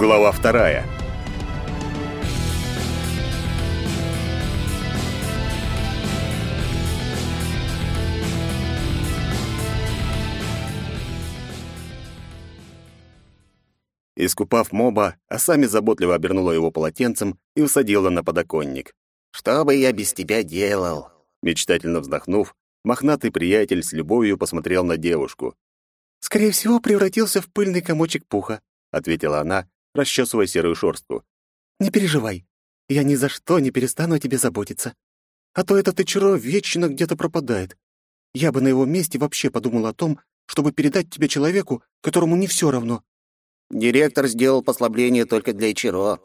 Глава вторая. Искупав моба, Асами заботливо обернула его полотенцем и усадила на подоконник. «Что бы я без тебя делал?» Мечтательно вздохнув, мохнатый приятель с любовью посмотрел на девушку. «Скорее всего, превратился в пыльный комочек пуха», — ответила она, расчесывая серую шорстку. «Не переживай, я ни за что не перестану о тебе заботиться. А то этот Ичиро вечно где-то пропадает. Я бы на его месте вообще подумал о том, чтобы передать тебе человеку, которому не все равно». «Директор сделал послабление только для Ичиро».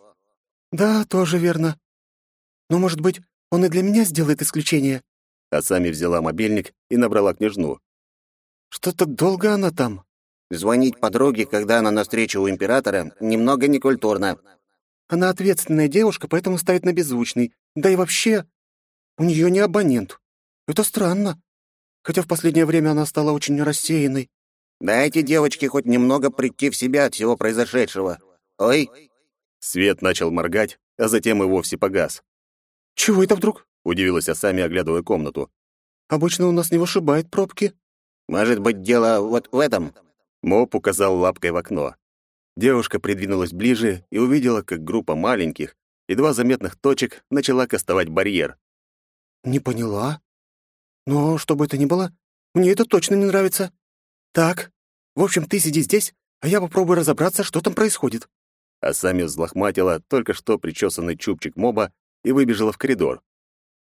«Да, тоже верно. Но, может быть, он и для меня сделает исключение?» А сами взяла мобильник и набрала княжну. «Что-то долго она там?» Звонить подруге, когда она на встрече у императора, немного некультурно. Она ответственная девушка, поэтому ставит на беззвучный. Да и вообще, у нее не абонент. Это странно. Хотя в последнее время она стала очень рассеянной. Дайте девочке хоть немного прийти в себя от всего произошедшего. Ой. Свет начал моргать, а затем и вовсе погас. «Чего это вдруг?» — удивилась Асами, оглядывая комнату. «Обычно у нас не вышибает пробки». «Может быть, дело вот в этом?» Моп указал лапкой в окно. Девушка придвинулась ближе и увидела, как группа маленьких, едва заметных точек начала кастовать барьер. «Не поняла. Но, что бы это ни было, мне это точно не нравится. Так, в общем, ты сиди здесь, а я попробую разобраться, что там происходит». А сами взлохматила только что причесанный чубчик моба и выбежала в коридор.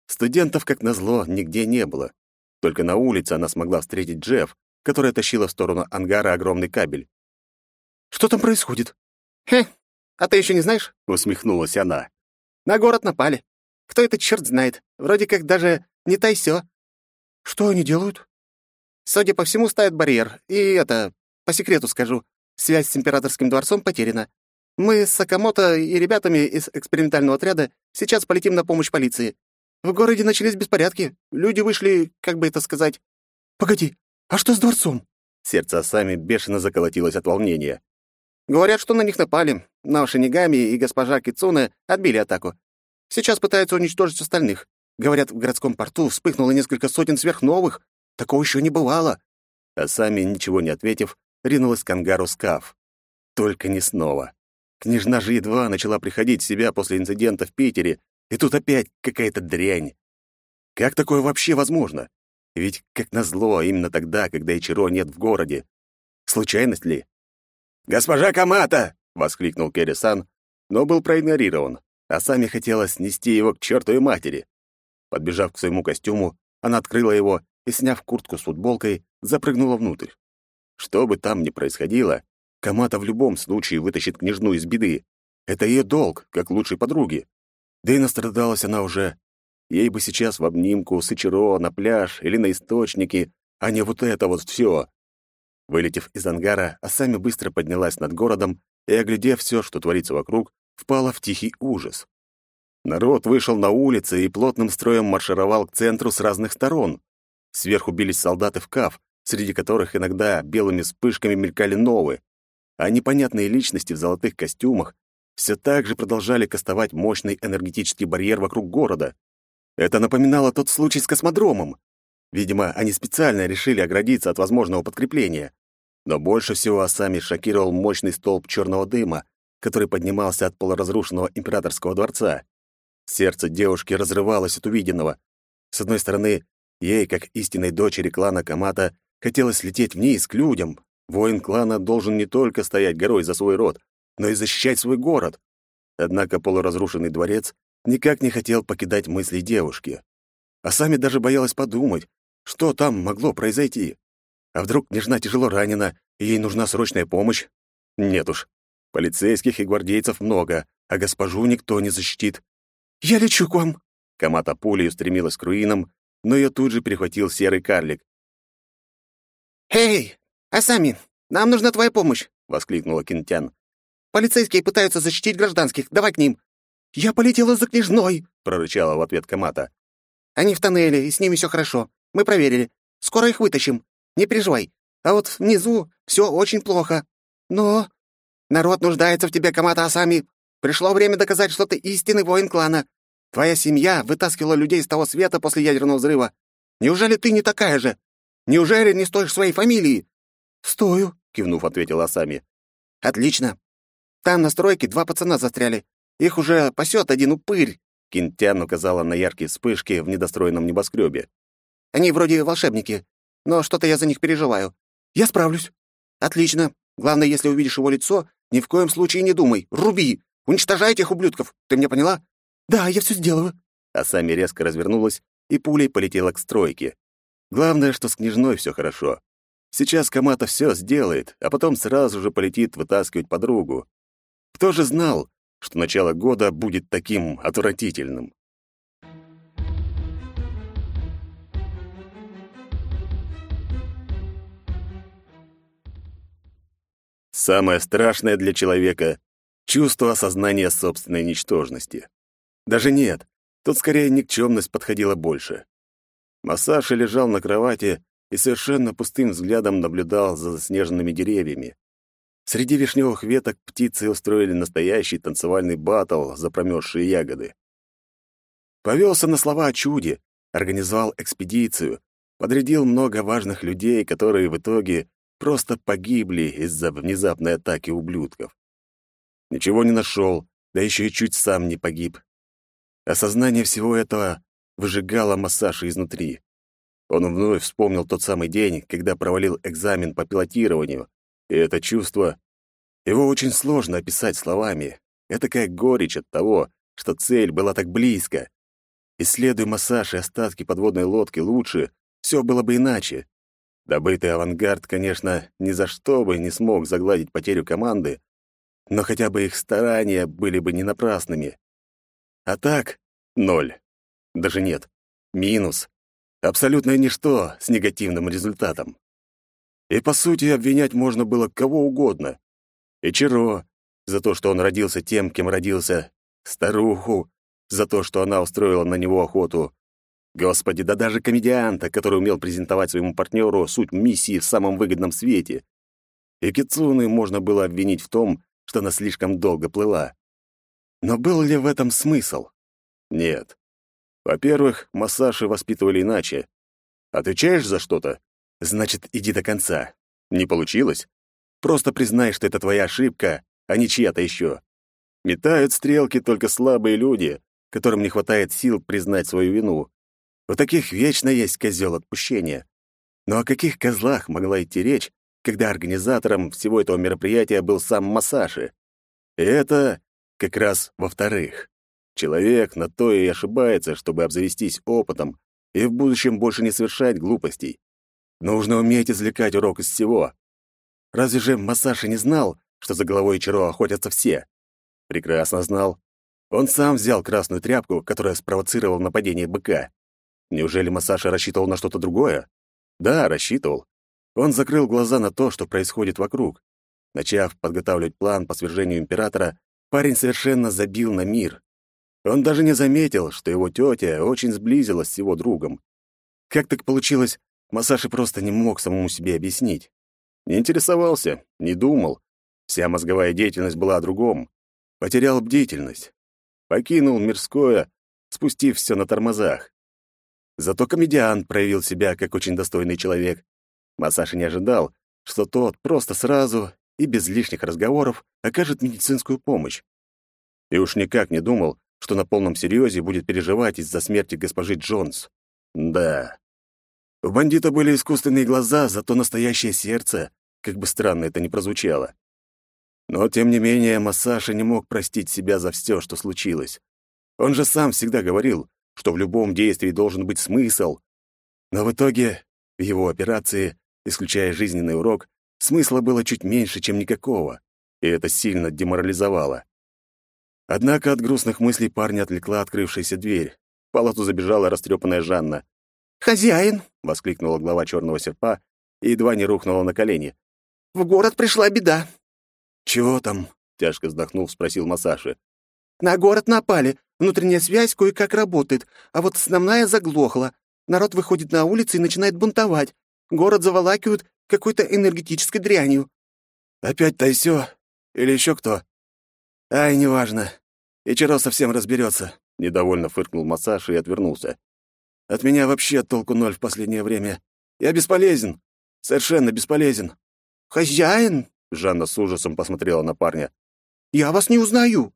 Студентов, как назло, нигде не было. Только на улице она смогла встретить Джефф, которая тащила в сторону ангара огромный кабель. «Что там происходит?» «Хе, а ты еще не знаешь?» — усмехнулась она. «На город напали. Кто это черт знает? Вроде как даже не тайсё». «Что они делают?» «Судя по всему, ставят барьер. И это, по секрету скажу, связь с императорским дворцом потеряна. Мы с Сакамото и ребятами из экспериментального отряда сейчас полетим на помощь полиции. В городе начались беспорядки. Люди вышли, как бы это сказать... Погоди, а что с дворцом? Сердце сами бешено заколотилось от волнения. Говорят, что на них напали, но Шинигами и госпожа Кицуне отбили атаку. Сейчас пытаются уничтожить остальных. Говорят, в городском порту вспыхнуло несколько сотен сверхновых. Такого еще не бывало. А сами, ничего не ответив, ринулась к ангару скаф. Только не снова. Княжна же едва начала приходить в себя после инцидента в Питере, и тут опять какая-то дрянь. Как такое вообще возможно? Ведь, как назло, именно тогда, когда Ичиро нет в городе. Случайность ли? «Госпожа Камата!» — воскликнул Керри-сан, но был проигнорирован, а сами хотелось снести его к чертовой матери. Подбежав к своему костюму, она открыла его и, сняв куртку с футболкой, запрыгнула внутрь. Что бы там ни происходило, Камата в любом случае вытащит княжну из беды. Это ее долг, как лучшей подруги. Да и настрадалась она уже. Ей бы сейчас в обнимку с Ичиро на пляж или на источники, а не вот это вот все. Вылетев из ангара, Асами быстро поднялась над городом и, оглядев все, что творится вокруг, впала в тихий ужас. Народ вышел на улицы и плотным строем маршировал к центру с разных сторон. Сверху бились солдаты в каф, среди которых иногда белыми вспышками мелькали новые, а непонятные личности в золотых костюмах все так же продолжали кастовать мощный энергетический барьер вокруг города. Это напоминало тот случай с космодромом. Видимо, они специально решили оградиться от возможного подкрепления. Но больше всего Асами шокировал мощный столб черного дыма, который поднимался от полуразрушенного императорского дворца. Сердце девушки разрывалось от увиденного. С одной стороны, ей, как истинной дочери клана Камата, хотелось лететь вниз к людям. Воин клана должен не только стоять горой за свой род, но и защищать свой город. Однако полуразрушенный дворец никак не хотел покидать мысли девушки. А сами даже боялась подумать, что там могло произойти. А вдруг княжна тяжело ранена, и ей нужна срочная помощь? Нет уж. Полицейских и гвардейцев много, а госпожу никто не защитит. «Я лечу к вам!» Камата пулей устремилась к руинам, но ее тут же перехватил серый карлик. «Эй, Асами, нам нужна твоя помощь!» — воскликнула Кинтян. Полицейские пытаются защитить гражданских. Давай к ним». «Я полетела за княжной», — прорычала в ответ Камата. «Они в тоннеле, и с ними все хорошо. Мы проверили. Скоро их вытащим. Не переживай. А вот внизу все очень плохо. Но... Народ нуждается в тебе, Камата Асами. Пришло время доказать, что ты истинный воин клана. Твоя семья вытаскивала людей с того света после ядерного взрыва. Неужели ты не такая же? Неужели не стоишь своей фамилии?» «Стою», — кивнув, ответила Асами. «Отлично. Там на стройке два пацана застряли. Их уже пасет один упырь. Кинтян указала на яркие вспышки в недостроенном небоскребе. Они вроде волшебники, но что-то я за них переживаю. Я справлюсь. Отлично. Главное, если увидишь его лицо, ни в коем случае не думай. Руби! Уничтожай этих ублюдков. Ты меня поняла? Да, я все сделаю. А сами резко развернулась и пулей полетела к стройке. Главное, что с княжной все хорошо. Сейчас Камата все сделает, а потом сразу же полетит вытаскивать подругу. Кто же знал, что начало года будет таким отвратительным. Самое страшное для человека — чувство осознания собственной ничтожности. Даже нет, тут скорее никчемность подходила больше. Массаши лежал на кровати и совершенно пустым взглядом наблюдал за заснеженными деревьями. Среди вишневых веток птицы устроили настоящий танцевальный батл за промерзшие ягоды. Повелся на слова о чуде, организовал экспедицию, подрядил много важных людей, которые в итоге просто погибли из-за внезапной атаки ублюдков. Ничего не нашел, да еще и чуть сам не погиб. Осознание всего этого выжигало массаж изнутри. Он вновь вспомнил тот самый день, когда провалил экзамен по пилотированию, и это чувство... Его очень сложно описать словами. Это как горечь от того, что цель была так близко. Исследуя массаж и остатки подводной лодки лучше, все было бы иначе. Добытый авангард, конечно, ни за что бы не смог загладить потерю команды, но хотя бы их старания были бы не напрасными. А так — ноль. Даже нет, минус. Абсолютное ничто с негативным результатом. И, по сути, обвинять можно было кого угодно. И Чиро за то, что он родился тем, кем родился, старуху за то, что она устроила на него охоту. Господи, да даже комедианта, который умел презентовать своему партнеру суть миссии в самом выгодном свете. И Кицуны можно было обвинить в том, что она слишком долго плыла. Но был ли в этом смысл? Нет. Во-первых, массажи воспитывали иначе. Отвечаешь за что-то? Значит, иди до конца. Не получилось? Просто признай, что это твоя ошибка, а не чья-то еще. Метают стрелки только слабые люди, которым не хватает сил признать свою вину. У таких вечно есть козел отпущения. Но о каких козлах могла идти речь, когда организатором всего этого мероприятия был сам Масаши? И это как раз во-вторых. Человек на то и ошибается, чтобы обзавестись опытом и в будущем больше не совершать глупостей. Нужно уметь извлекать урок из всего. Разве же Масаши не знал, что за головой Ичиро охотятся все? Прекрасно знал. Он сам взял красную тряпку, которая спровоцировала нападение быка. Неужели Масаши рассчитывал на что-то другое? Да, рассчитывал. Он закрыл глаза на то, что происходит вокруг. Начав подготавливать план по свержению императора, парень совершенно забил на мир. Он даже не заметил, что его тетя очень сблизилась с его другом. Как так получилось, Масаши просто не мог самому себе объяснить. Не интересовался, не думал. Вся мозговая деятельность была о другом. Потерял бдительность. Покинул мирское, спустив все на тормозах. Зато комедиант проявил себя как очень достойный человек. Масаши не ожидал, что тот просто сразу и без лишних разговоров окажет медицинскую помощь. И уж никак не думал, что на полном серьезе будет переживать из-за смерти госпожи Джонс. Да, у бандита были искусственные глаза, зато настоящее сердце, как бы странно это ни прозвучало. Но, тем не менее, Массаша не мог простить себя за все, что случилось. Он же сам всегда говорил, что в любом действии должен быть смысл. Но в итоге, в его операции, исключая жизненный урок, смысла было чуть меньше, чем никакого, и это сильно деморализовало. Однако от грустных мыслей парня отвлекла открывшаяся дверь. В палату забежала растрепанная Жанна. «Хозяин!» — воскликнула глава черного серпа и едва не рухнула на колени. «В город пришла беда». «Чего там?» — тяжко вздохнув, спросил Масаши. «На город напали. Внутренняя связь кое-как работает, а вот основная заглохла. Народ выходит на улицы и начинает бунтовать. Город заволакивают какой-то энергетической дрянью». «Опять Тайсё?» Или еще кто? Ай, неважно. Ичиро совсем разберется. Недовольно фыркнул массаж и отвернулся. От меня вообще толку ноль в последнее время. Я бесполезен. Совершенно бесполезен. «Хозяин?» — Жанна с ужасом посмотрела на парня. «Я вас не узнаю».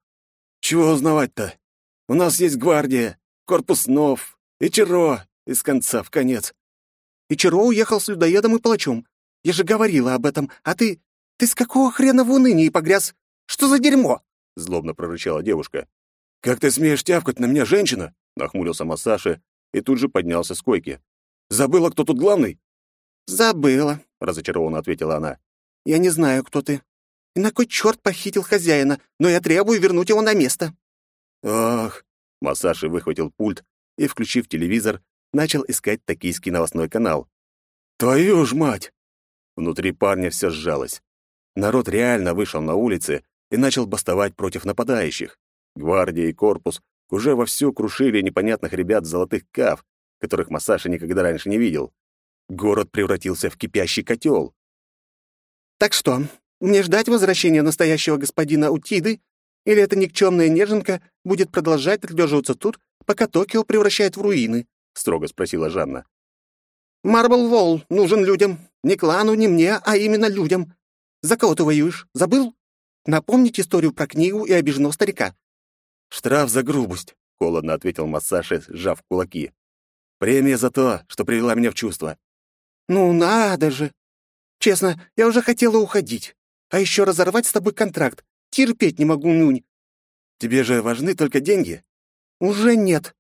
«Чего узнавать-то? У нас есть гвардия, корпус нов, Ичиро, из конца в конец». «Ичиро уехал с людоедом и палачом. Я же говорила об этом. А ты... Ты с какого хрена в унынии погряз? Что за дерьмо?» — злобно прорычала девушка. «Как ты смеешь тявкать на меня, женщина?» — нахмурился Масаши и тут же поднялся с койки. «Забыла, кто тут главный?» «Забыла», — разочарованно ответила она. «Я не знаю, кто ты. И на кой черт похитил хозяина, но я требую вернуть его на место». «Ах!» — Масаши выхватил пульт и, включив телевизор, начал искать токийский новостной канал. «Твою ж мать!» Внутри парня все сжалось. Народ реально вышел на улицы и начал бастовать против нападающих. Гвардия и корпус уже вовсю крушили непонятных ребят золотых каф, которых Масаши никогда раньше не видел. Город превратился в кипящий котел. «Так что, мне ждать возвращения настоящего господина Утиды? Или эта никчемная неженка будет продолжать отлеживаться тут, пока Токио превращает в руины?» — строго спросила Жанна. «Марбл Волл нужен людям. Не клану, не мне, а именно людям. За кого ты воюешь? Забыл? Напомнить историю про книгу и обиженного старика». «Штраф за грубость», — холодно ответил Массаши, сжав кулаки. «Премия за то, что привела меня в чувство». «Ну надо же! Честно, я уже хотела уходить. А еще разорвать с тобой контракт. Терпеть не могу, Нюнь». «Тебе же важны только деньги?» «Уже нет.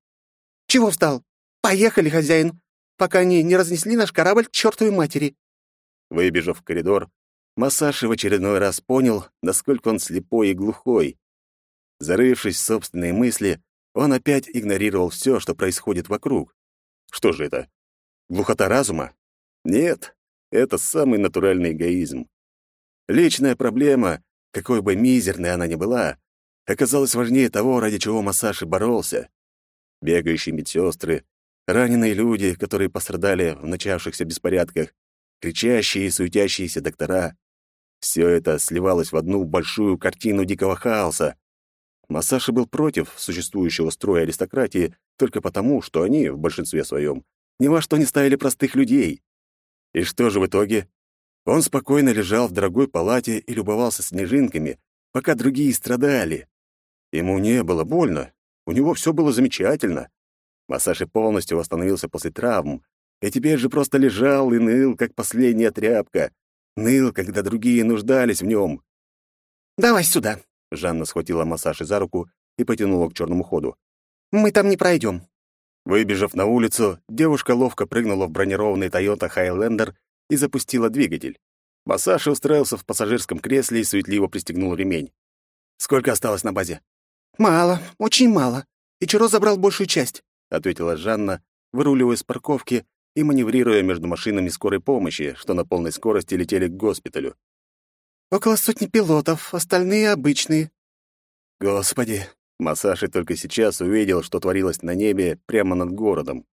Чего встал? Поехали, хозяин, пока они не разнесли наш корабль к чертовой матери». Выбежав в коридор, Масаши в очередной раз понял, насколько он слепой и глухой. Зарывшись в собственные мысли, он опять игнорировал все, что происходит вокруг. Что же это? Глухота разума? Нет, это самый натуральный эгоизм. Личная проблема, какой бы мизерной она ни была, оказалась важнее того, ради чего Масаши боролся. Бегающие медсестры, раненые люди, которые пострадали в начавшихся беспорядках, кричащие и суетящиеся доктора. Все это сливалось в одну большую картину дикого хаоса. Масаши был против существующего строя аристократии только потому, что они, в большинстве своем, ни во что не ставили простых людей. И что же в итоге? Он спокойно лежал в дорогой палате и любовался снежинками, пока другие страдали. Ему не было больно, у него все было замечательно. Масаши полностью восстановился после травм, и теперь же просто лежал и ныл, как последняя тряпка. Ныл, когда другие нуждались в нем. «Давай сюда!» Жанна схватила Масаши за руку и потянула к черному ходу. «Мы там не пройдем. Выбежав на улицу, девушка ловко прыгнула в бронированный Toyota Highlander и запустила двигатель. Масаши устроился в пассажирском кресле и суетливо пристегнул ремень. «Сколько осталось на базе?» «Мало, очень мало. Ичиро забрал большую часть», — ответила Жанна, выруливая с парковки и маневрируя между машинами скорой помощи, что на полной скорости летели к госпиталю. «Около сотни пилотов, остальные обычные». «Господи, Масаши только сейчас увидел, что творилось на небе прямо над городом.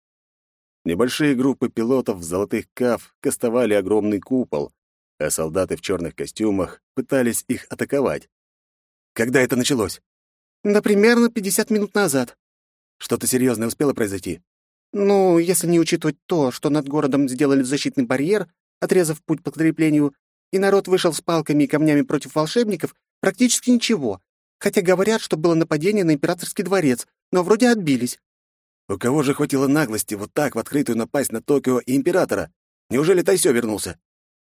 Небольшие группы пилотов в золотых каф кастовали огромный купол, а солдаты в черных костюмах пытались их атаковать. Когда это началось? Да примерно 50 минут назад. Что-то серьезное успело произойти? Ну, если не учитывать то, что над городом сделали защитный барьер, отрезав путь подкреплению, и народ вышел с палками и камнями против волшебников, практически ничего. Хотя говорят, что было нападение на императорский дворец, но вроде отбились. У кого же хватило наглости вот так в открытую напасть на Токио и императора? Неужели Тайсё вернулся?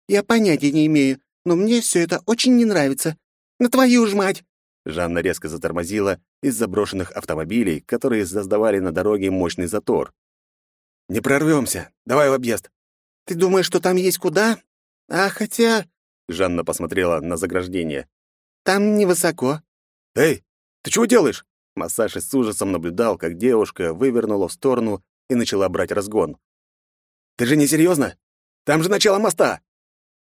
Я понятия не имею, но мне все это очень не нравится. На твою ж мать! Жанна резко затормозила из заброшенных автомобилей, которые создавали на дороге мощный затор. «Не прорвемся. Давай в объезд». «Ты думаешь, что там есть куда? А хотя...» Жанна посмотрела на заграждение. «Там невысоко. «Эй, ты чего делаешь?» Массаши с ужасом наблюдал, как девушка вывернула в сторону и начала брать разгон. «Ты же не серьезно? Там же начало моста!»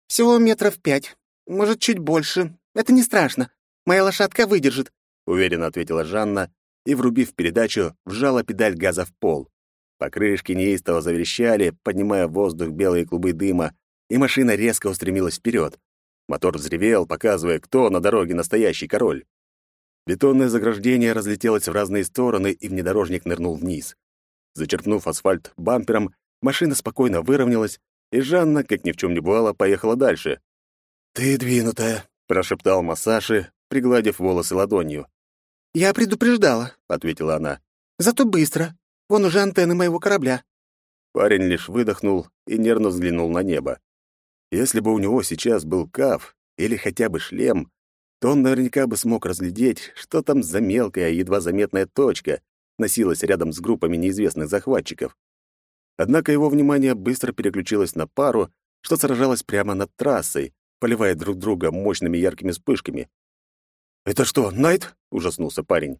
«Всего метров пять. Может, чуть больше. Это не страшно. Моя лошадка выдержит», — уверенно ответила Жанна и, врубив передачу, вжала педаль газа в пол. Покрышки неистово заверещали, поднимая в воздух белые клубы дыма, и машина резко устремилась вперед. Мотор взревел, показывая, кто на дороге настоящий король. Бетонное заграждение разлетелось в разные стороны, и внедорожник нырнул вниз. Зачерпнув асфальт бампером, машина спокойно выровнялась, и Жанна, как ни в чем не бывало, поехала дальше. «Ты двинутая», — прошептал Массаши, пригладив волосы ладонью. «Я предупреждала», — ответила она. «Зато быстро. Вон уже антенны моего корабля». Парень лишь выдохнул и нервно взглянул на небо. Если бы у него сейчас был каф или хотя бы шлем, то он наверняка бы смог разглядеть, что там за мелкая, едва заметная точка носилась рядом с группами неизвестных захватчиков. Однако его внимание быстро переключилось на пару, что сражалась прямо над трассой, поливая друг друга мощными яркими вспышками. «Это что, Найт?» — ужаснулся парень.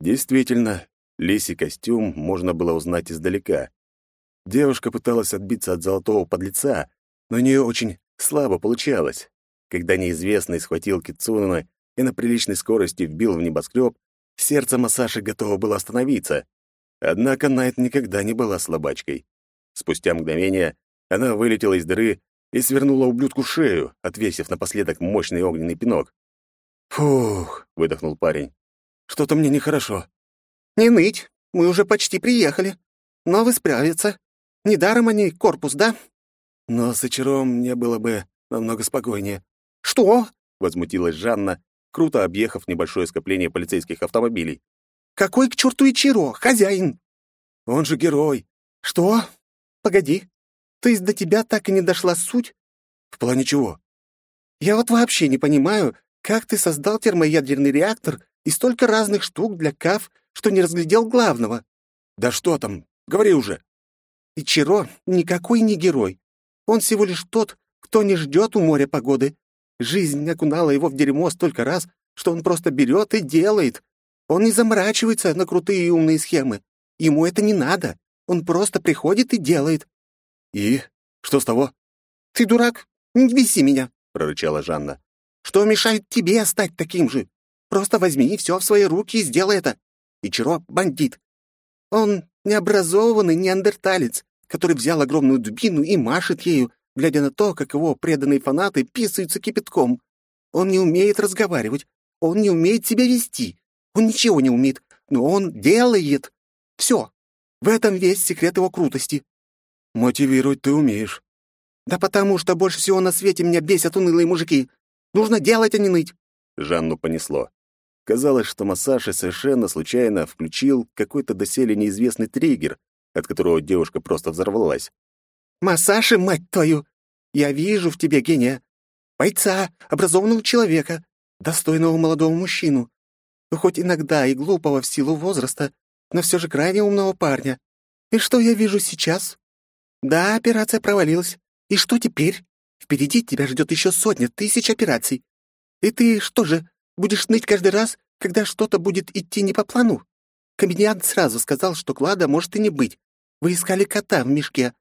Действительно, лисий костюм можно было узнать издалека. Девушка пыталась отбиться от золотого подлеца, но у нее очень слабо получалось. Когда неизвестный схватил Кицуна и на приличной скорости вбил в небоскреб, сердце Масаши готово было остановиться. Однако Найт никогда не была слабачкой. Спустя мгновение она вылетела из дыры и свернула ублюдку шею, отвесив напоследок мощный огненный пинок. «Фух», — выдохнул парень, — «что-то мне нехорошо». «Не ныть, мы уже почти приехали. Но вы справиться. Недаром они корпус, да?» «Но с Ичаром мне было бы намного спокойнее». «Что?» — возмутилась Жанна, круто объехав небольшое скопление полицейских автомобилей. «Какой к черту Ичиро, хозяин?» «Он же герой». «Что? Погоди. То есть до тебя так и не дошла суть?» «В плане чего?» «Я вот вообще не понимаю, как ты создал термоядерный реактор и столько разных штук для КАФ, что не разглядел главного?» «Да что там? Говори уже!» «Ичиро никакой не герой. Он всего лишь тот, кто не ждет у моря погоды. Жизнь окунала его в дерьмо столько раз, что он просто берет и делает. Он не заморачивается на крутые и умные схемы. Ему это не надо. Он просто приходит и делает». «И? Что с того?» «Ты дурак? Не беси меня!» — прорычала Жанна. Что мешает тебе стать таким же? Просто возьми все в свои руки и сделай это. Ичиро — бандит. Он необразованный неандерталец, который взял огромную дубину и машет ею, глядя на то, как его преданные фанаты писаются кипятком. Он не умеет разговаривать, он не умеет себя вести, он ничего не умеет, но он делает. Все. В этом весь секрет его крутости. Мотивировать ты умеешь. Да потому что больше всего на свете меня бесят унылые мужики. Нужно делать, а не ныть!» Жанну понесло. Казалось, что Масаши совершенно случайно включил какой-то доселе неизвестный триггер, от которого девушка просто взорвалась. «Масаши, мать твою! Я вижу в тебе гения. Бойца, образованного человека, достойного молодого мужчину. Хоть иногда и глупого в силу возраста, но все же крайне умного парня. И что я вижу сейчас? Да, операция провалилась. И что теперь? Впереди тебя ждет еще сотня тысяч операций. И ты что же, будешь ныть каждый раз, когда что-то будет идти не по плану? Комедиант сразу сказал, что клада может и не быть. Вы искали кота в мешке.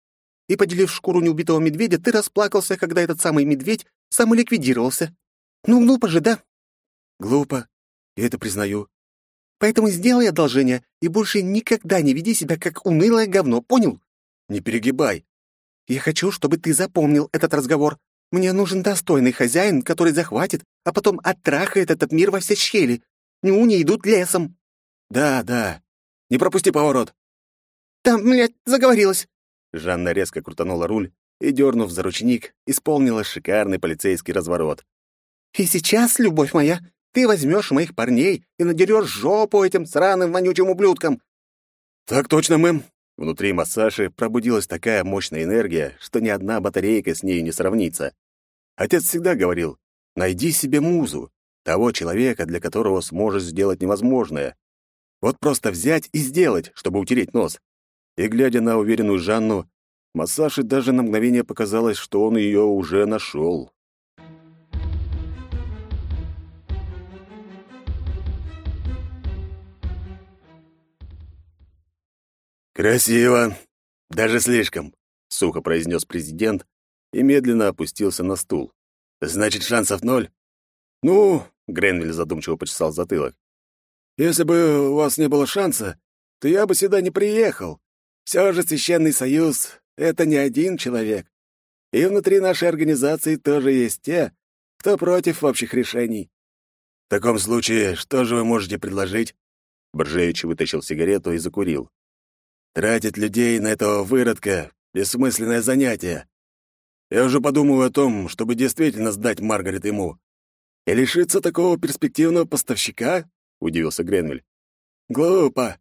И, поделив шкуру неубитого медведя, ты расплакался, когда этот самый медведь самоликвидировался. Ну, глупо же, да? Глупо. Я это признаю. Поэтому сделай одолжение и больше никогда не веди себя как унылое говно, понял? Не перегибай. Я хочу, чтобы ты запомнил этот разговор. Мне нужен достойный хозяин, который захватит, а потом оттрахает этот мир во все щели. Нюни идут лесом». «Да, да. Не пропусти поворот». «Там, блядь, заговорилась». Жанна резко крутанула руль и, дернув за ручник, исполнила шикарный полицейский разворот. «И сейчас, любовь моя, ты возьмешь моих парней и надерешь жопу этим сраным вонючим ублюдкам». «Так точно, мэм», Внутри Массаши пробудилась такая мощная энергия, что ни одна батарейка с ней не сравнится. Отец всегда говорил, найди себе музу, того человека, для которого сможешь сделать невозможное. Вот просто взять и сделать, чтобы утереть нос. И, глядя на уверенную Жанну, Массаши даже на мгновение показалось, что он ее уже нашел. «Красиво. Даже слишком», — сухо произнес президент и медленно опустился на стул. «Значит, шансов ноль?» «Ну...» — Гренвиль задумчиво почесал затылок. «Если бы у вас не было шанса, то я бы сюда не приехал. Все же Священный Союз — это не один человек. И внутри нашей организации тоже есть те, кто против общих решений. В таком случае, что же вы можете предложить? Боржевич вытащил сигарету и закурил. Тратить людей на этого выродка — бессмысленное занятие. Я уже подумываю о том, чтобы действительно сдать Маргарет ему. И лишиться такого перспективного поставщика? — удивился Гренвиль. Глупо.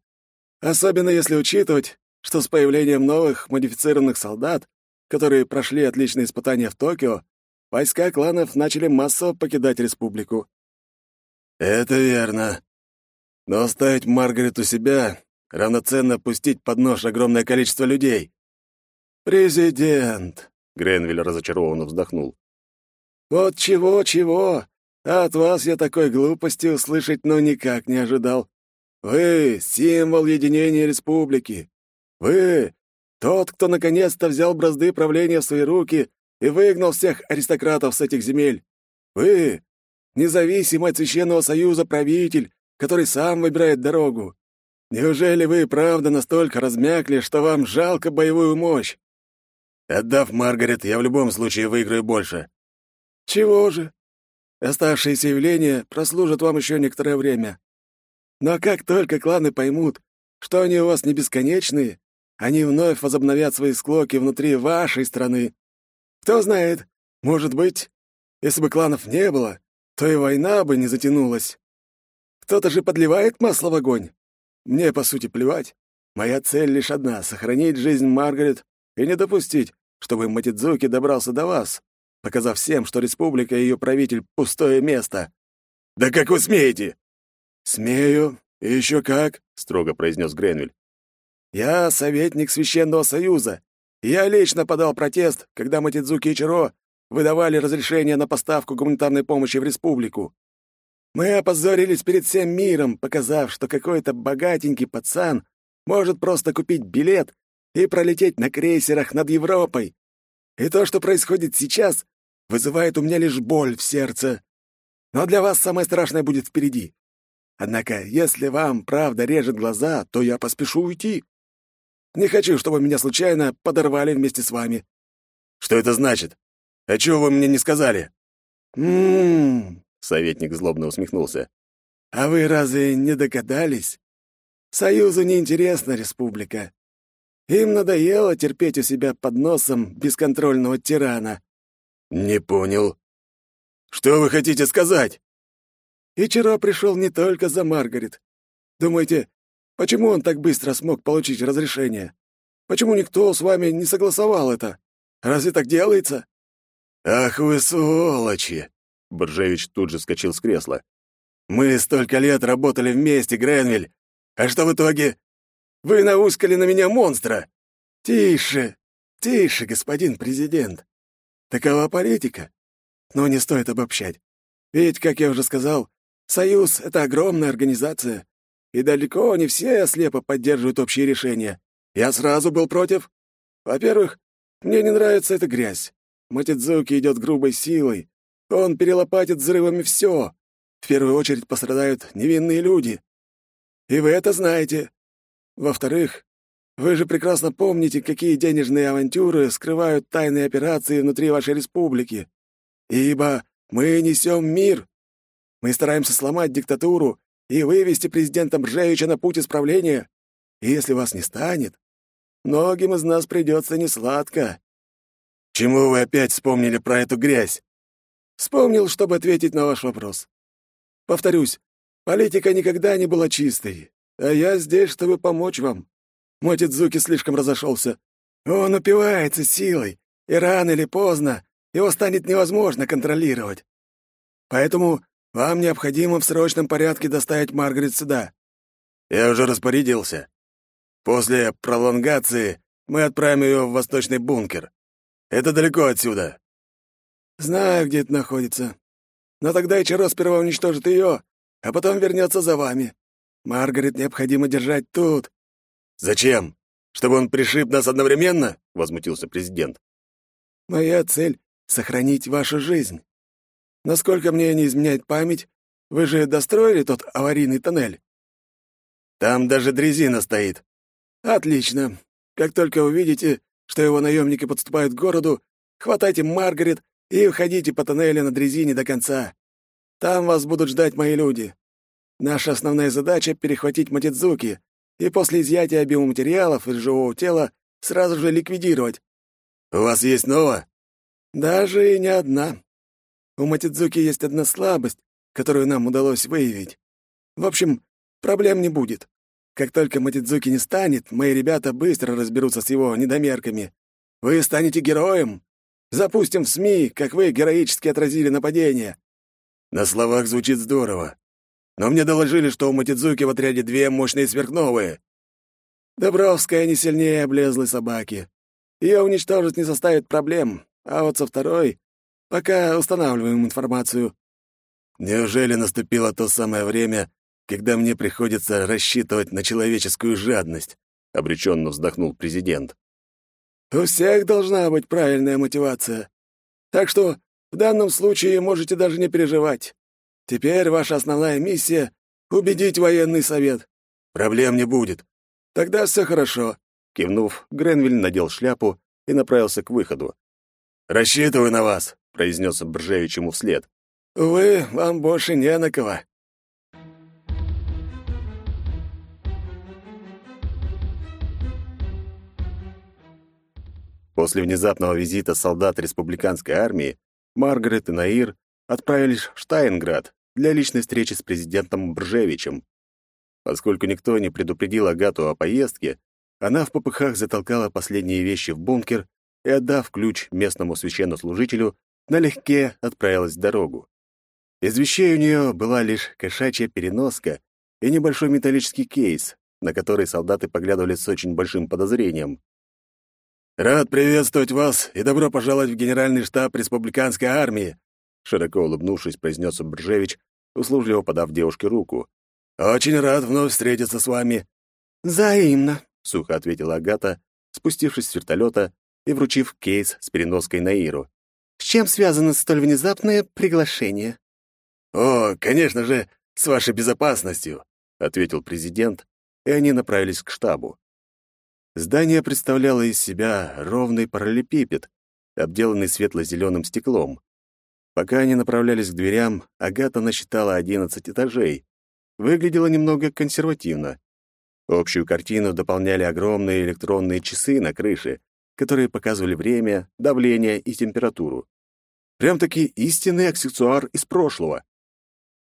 Особенно если учитывать, что с появлением новых модифицированных солдат, которые прошли отличные испытания в Токио, войска кланов начали массово покидать республику. Это верно. Но оставить Маргарет у себя равноценно пустить под нож огромное количество людей. Президент, Гренвиль разочарованно вздохнул. Вот чего-чего, от вас я такой глупости услышать ну никак не ожидал. Вы — символ единения республики. Вы — тот, кто наконец-то взял бразды правления в свои руки и выгнал всех аристократов с этих земель. Вы — независимый от Священного Союза правитель, который сам выбирает дорогу. Неужели вы правда настолько размякли, что вам жалко боевую мощь? Отдав Маргарет, я в любом случае выиграю больше. Чего же? Оставшиеся явления прослужат вам еще некоторое время. Но как только кланы поймут, что они у вас не бесконечные, они вновь возобновят свои склоки внутри вашей страны. Кто знает, может быть, если бы кланов не было, то и война бы не затянулась. Кто-то же подливает масло в огонь. Мне, по сути, плевать. Моя цель лишь одна — сохранить жизнь Маргарет и не допустить, чтобы Матидзуки добрался до вас, показав всем, что республика и ее правитель — пустое место. «Да как вы смеете?» «Смею, и еще как», — строго произнес Гренвиль. «Я советник Священного Союза. Я лично подал протест, когда Матидзуки и Чиро выдавали разрешение на поставку гуманитарной помощи в республику. Мы опозорились перед всем миром, показав, что какой-то богатенький пацан может просто купить билет и пролететь на крейсерах над Европой. И то, что происходит сейчас, вызывает у меня лишь боль в сердце. Но для вас самое страшное будет впереди. Однако, если вам правда режет глаза, то я поспешу уйти. Не хочу, чтобы меня случайно подорвали вместе с вами. Что это значит? А чего вы мне не сказали? Ммм, Советник злобно усмехнулся. «А вы разве не догадались? Союзу неинтересна республика. Им надоело терпеть у себя под носом бесконтрольного тирана». «Не понял. Что вы хотите сказать?» Ичиро пришел не только за Маргарет. Думаете, почему он так быстро смог получить разрешение? Почему никто с вами не согласовал это? Разве так делается?» «Ах вы сволочи!» Боржевич тут же вскочил с кресла. «Мы столько лет работали вместе, Гренвиль. А что в итоге? Вы науськали на меня монстра!» «Тише, тише, господин президент. Такова политика. Но не стоит обобщать. Ведь, как я уже сказал, Союз — это огромная организация, и далеко не все слепо поддерживают общие решения. Я сразу был против. Во-первых, мне не нравится эта грязь. Матидзуки идет грубой силой, он перелопатит взрывами все. В первую очередь пострадают невинные люди. И вы это знаете. Во-вторых, вы же прекрасно помните, какие денежные авантюры скрывают тайные операции внутри вашей республики. Ибо мы несем мир. Мы стараемся сломать диктатуру и вывести президента Бржевича на путь исправления. И если вас не станет, многим из нас придется несладко. Чему вы опять вспомнили про эту грязь? Вспомнил, чтобы ответить на ваш вопрос. Повторюсь, политика никогда не была чистой, а я здесь, чтобы помочь вам. Мотидзуки слишком разошелся. Он упивается силой, и рано или поздно его станет невозможно контролировать. Поэтому вам необходимо в срочном порядке доставить Маргарет сюда. Я уже распорядился. После пролонгации мы отправим ее в восточный бункер. Это далеко отсюда, Знаю, где это находится. Но тогда Ичаро сперва уничтожит ее, а потом вернется за вами. Маргарет необходимо держать тут». «Зачем? Чтобы он пришиб нас одновременно?» — возмутился президент. «Моя цель — сохранить вашу жизнь. Насколько мне не изменяет память, вы же достроили тот аварийный тоннель?» «Там даже дрезина стоит». «Отлично. Как только увидите, что его наемники подступают к городу, хватайте Маргарет и уходите по тоннелю на дрезине до конца. Там вас будут ждать мои люди. Наша основная задача — перехватить Матидзуки и после изъятия биоматериалов из живого тела сразу же ликвидировать. У вас есть нова? Даже и не одна. У Матидзуки есть одна слабость, которую нам удалось выявить. В общем, проблем не будет. Как только Матидзуки не станет, мои ребята быстро разберутся с его недомерками. Вы станете героем. Запустим в СМИ, как вы героически отразили нападение. На словах звучит здорово. Но мне доложили, что у Матидзуки в отряде две мощные сверхновые. Добровская не сильнее облезлой собаки. Ее уничтожить не составит проблем, а вот со второй пока устанавливаем информацию. Неужели наступило то самое время, когда мне приходится рассчитывать на человеческую жадность? обреченно вздохнул президент. У всех должна быть правильная мотивация. Так что в данном случае можете даже не переживать. Теперь ваша основная миссия — убедить военный совет. Проблем не будет. Тогда все хорошо. Кивнув, Гренвиль надел шляпу и направился к выходу. «Рассчитываю на вас», — произнес Бржевич ему вслед. «Увы, вам больше не на кого». После внезапного визита солдат республиканской армии Маргарет и Наир отправились в Штайнград для личной встречи с президентом Бржевичем. Поскольку никто не предупредил Агату о поездке, она в попыхах затолкала последние вещи в бункер и, отдав ключ местному священнослужителю, налегке отправилась в дорогу. Из вещей у нее была лишь кошачья переноска и небольшой металлический кейс, на который солдаты поглядывали с очень большим подозрением. «Рад приветствовать вас и добро пожаловать в Генеральный штаб Республиканской армии», широко улыбнувшись, произнес Бржевич, услужливо подав девушке руку. «Очень рад вновь встретиться с вами». «Взаимно», — сухо ответила Агата, спустившись с вертолета и вручив кейс с переноской на Иру. «С чем связано столь внезапное приглашение?» «О, конечно же, с вашей безопасностью», — ответил президент, и они направились к штабу. Здание представляло из себя ровный параллелепипед, обделанный светло-зеленым стеклом. Пока они направлялись к дверям, Агата насчитала 11 этажей. Выглядело немного консервативно. Общую картину дополняли огромные электронные часы на крыше, которые показывали время, давление и температуру. Прям-таки истинный аксессуар из прошлого.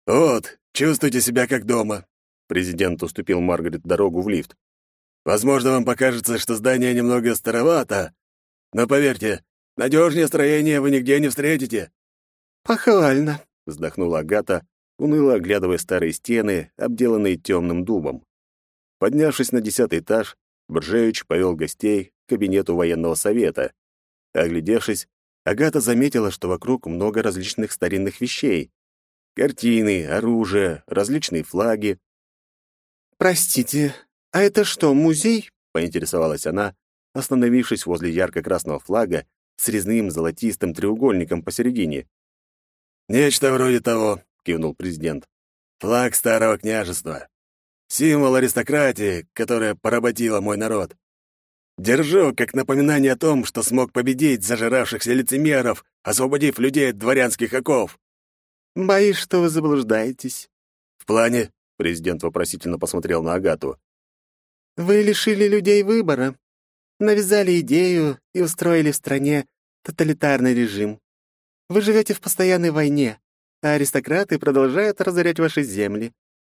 «Вот, чувствуйте себя как дома», — президент уступил Маргарет дорогу в лифт. Возможно, вам покажется, что здание немного старовато, но поверьте, надежнее строение вы нигде не встретите». «Похвально», — вздохнула Агата, уныло оглядывая старые стены, обделанные темным дубом. Поднявшись на десятый этаж, Бржевич повел гостей к кабинету военного совета. Оглядевшись, Агата заметила, что вокруг много различных старинных вещей. Картины, оружие, различные флаги. «Простите, «А это что, музей?» — поинтересовалась она, остановившись возле ярко-красного флага с резным золотистым треугольником посередине. «Нечто вроде того», — кивнул президент. «Флаг старого княжества. Символ аристократии, которая поработила мой народ. Держу как напоминание о том, что смог победить зажиравшихся лицемеров, освободив людей от дворянских оков». «Боюсь, что вы заблуждаетесь». «В плане?» — президент вопросительно посмотрел на Агату. Вы лишили людей выбора, навязали идею и устроили в стране тоталитарный режим. Вы живете в постоянной войне, а аристократы продолжают разорять ваши земли.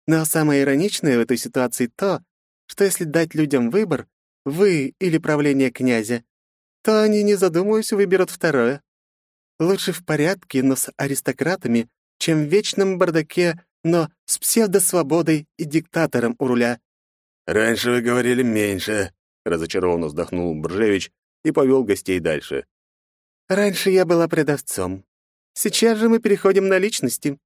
Но самое ироничное в этой ситуации то, что если дать людям выбор, вы или правление князя, то они, не задумываясь, выберут второе. Лучше в порядке, но с аристократами, чем в вечном бардаке, но с псевдосвободой и диктатором у руля. «Раньше вы говорили меньше», — разочарованно вздохнул Бржевич и повел гостей дальше. «Раньше я была продавцом. Сейчас же мы переходим на личности.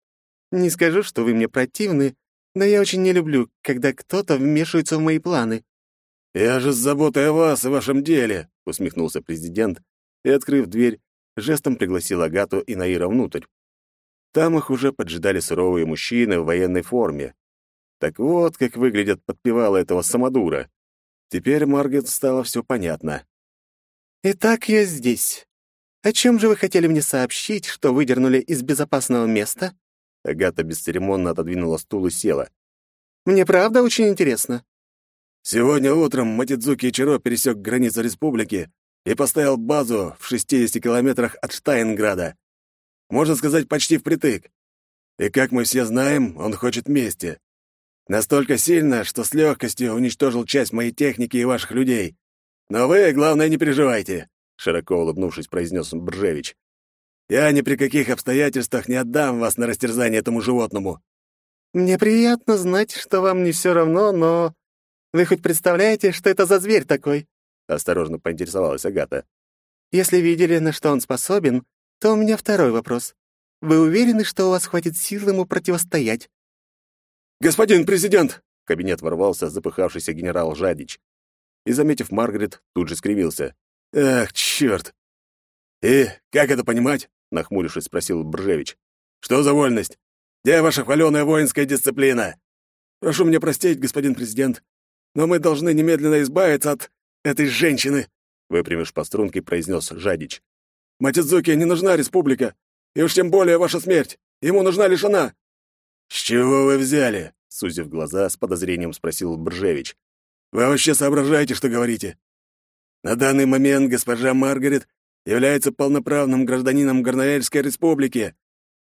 Не скажу, что вы мне противны, но я очень не люблю, когда кто-то вмешивается в мои планы». «Я же с заботой о вас и вашем деле», — усмехнулся президент и, открыв дверь, жестом пригласил Агату и Наира внутрь. Там их уже поджидали суровые мужчины в военной форме. Так вот, как выглядят подпевалы этого самодура. Теперь Маргет стало все понятно. «Итак, я здесь. О чем же вы хотели мне сообщить, что выдернули из безопасного места?» Агата бесцеремонно отодвинула стул и села. «Мне правда очень интересно». Сегодня утром Матидзуки Ичиро пересек границу республики и поставил базу в 60 километрах от Штайнграда. Можно сказать, почти впритык. И, как мы все знаем, он хочет мести. Настолько сильно, что с легкостью уничтожил часть моей техники и ваших людей. Но вы, главное, не переживайте», — широко улыбнувшись, произнес Бржевич. «Я ни при каких обстоятельствах не отдам вас на растерзание этому животному». «Мне приятно знать, что вам не все равно, но вы хоть представляете, что это за зверь такой?» — осторожно поинтересовалась Агата. «Если видели, на что он способен, то у меня второй вопрос. Вы уверены, что у вас хватит сил ему противостоять?» «Господин президент!» — в кабинет ворвался запыхавшийся генерал Жадич. И, заметив Маргарет, тут же скривился. «Ах, чёрт! И как это понимать?» — нахмурившись, спросил Бржевич. «Что за вольность? Где ваша хваленая воинская дисциплина? Прошу меня простить, господин президент, но мы должны немедленно избавиться от этой женщины», — выпрямив по струнке, произнес Жадич. «Матидзуки не нужна республика, и уж тем более ваша смерть. Ему нужна лишь она». «С чего вы взяли?» — сузив глаза, с подозрением спросил Бржевич. «Вы вообще соображаете, что говорите? На данный момент госпожа Маргарет является полноправным гражданином Горноэльской республики,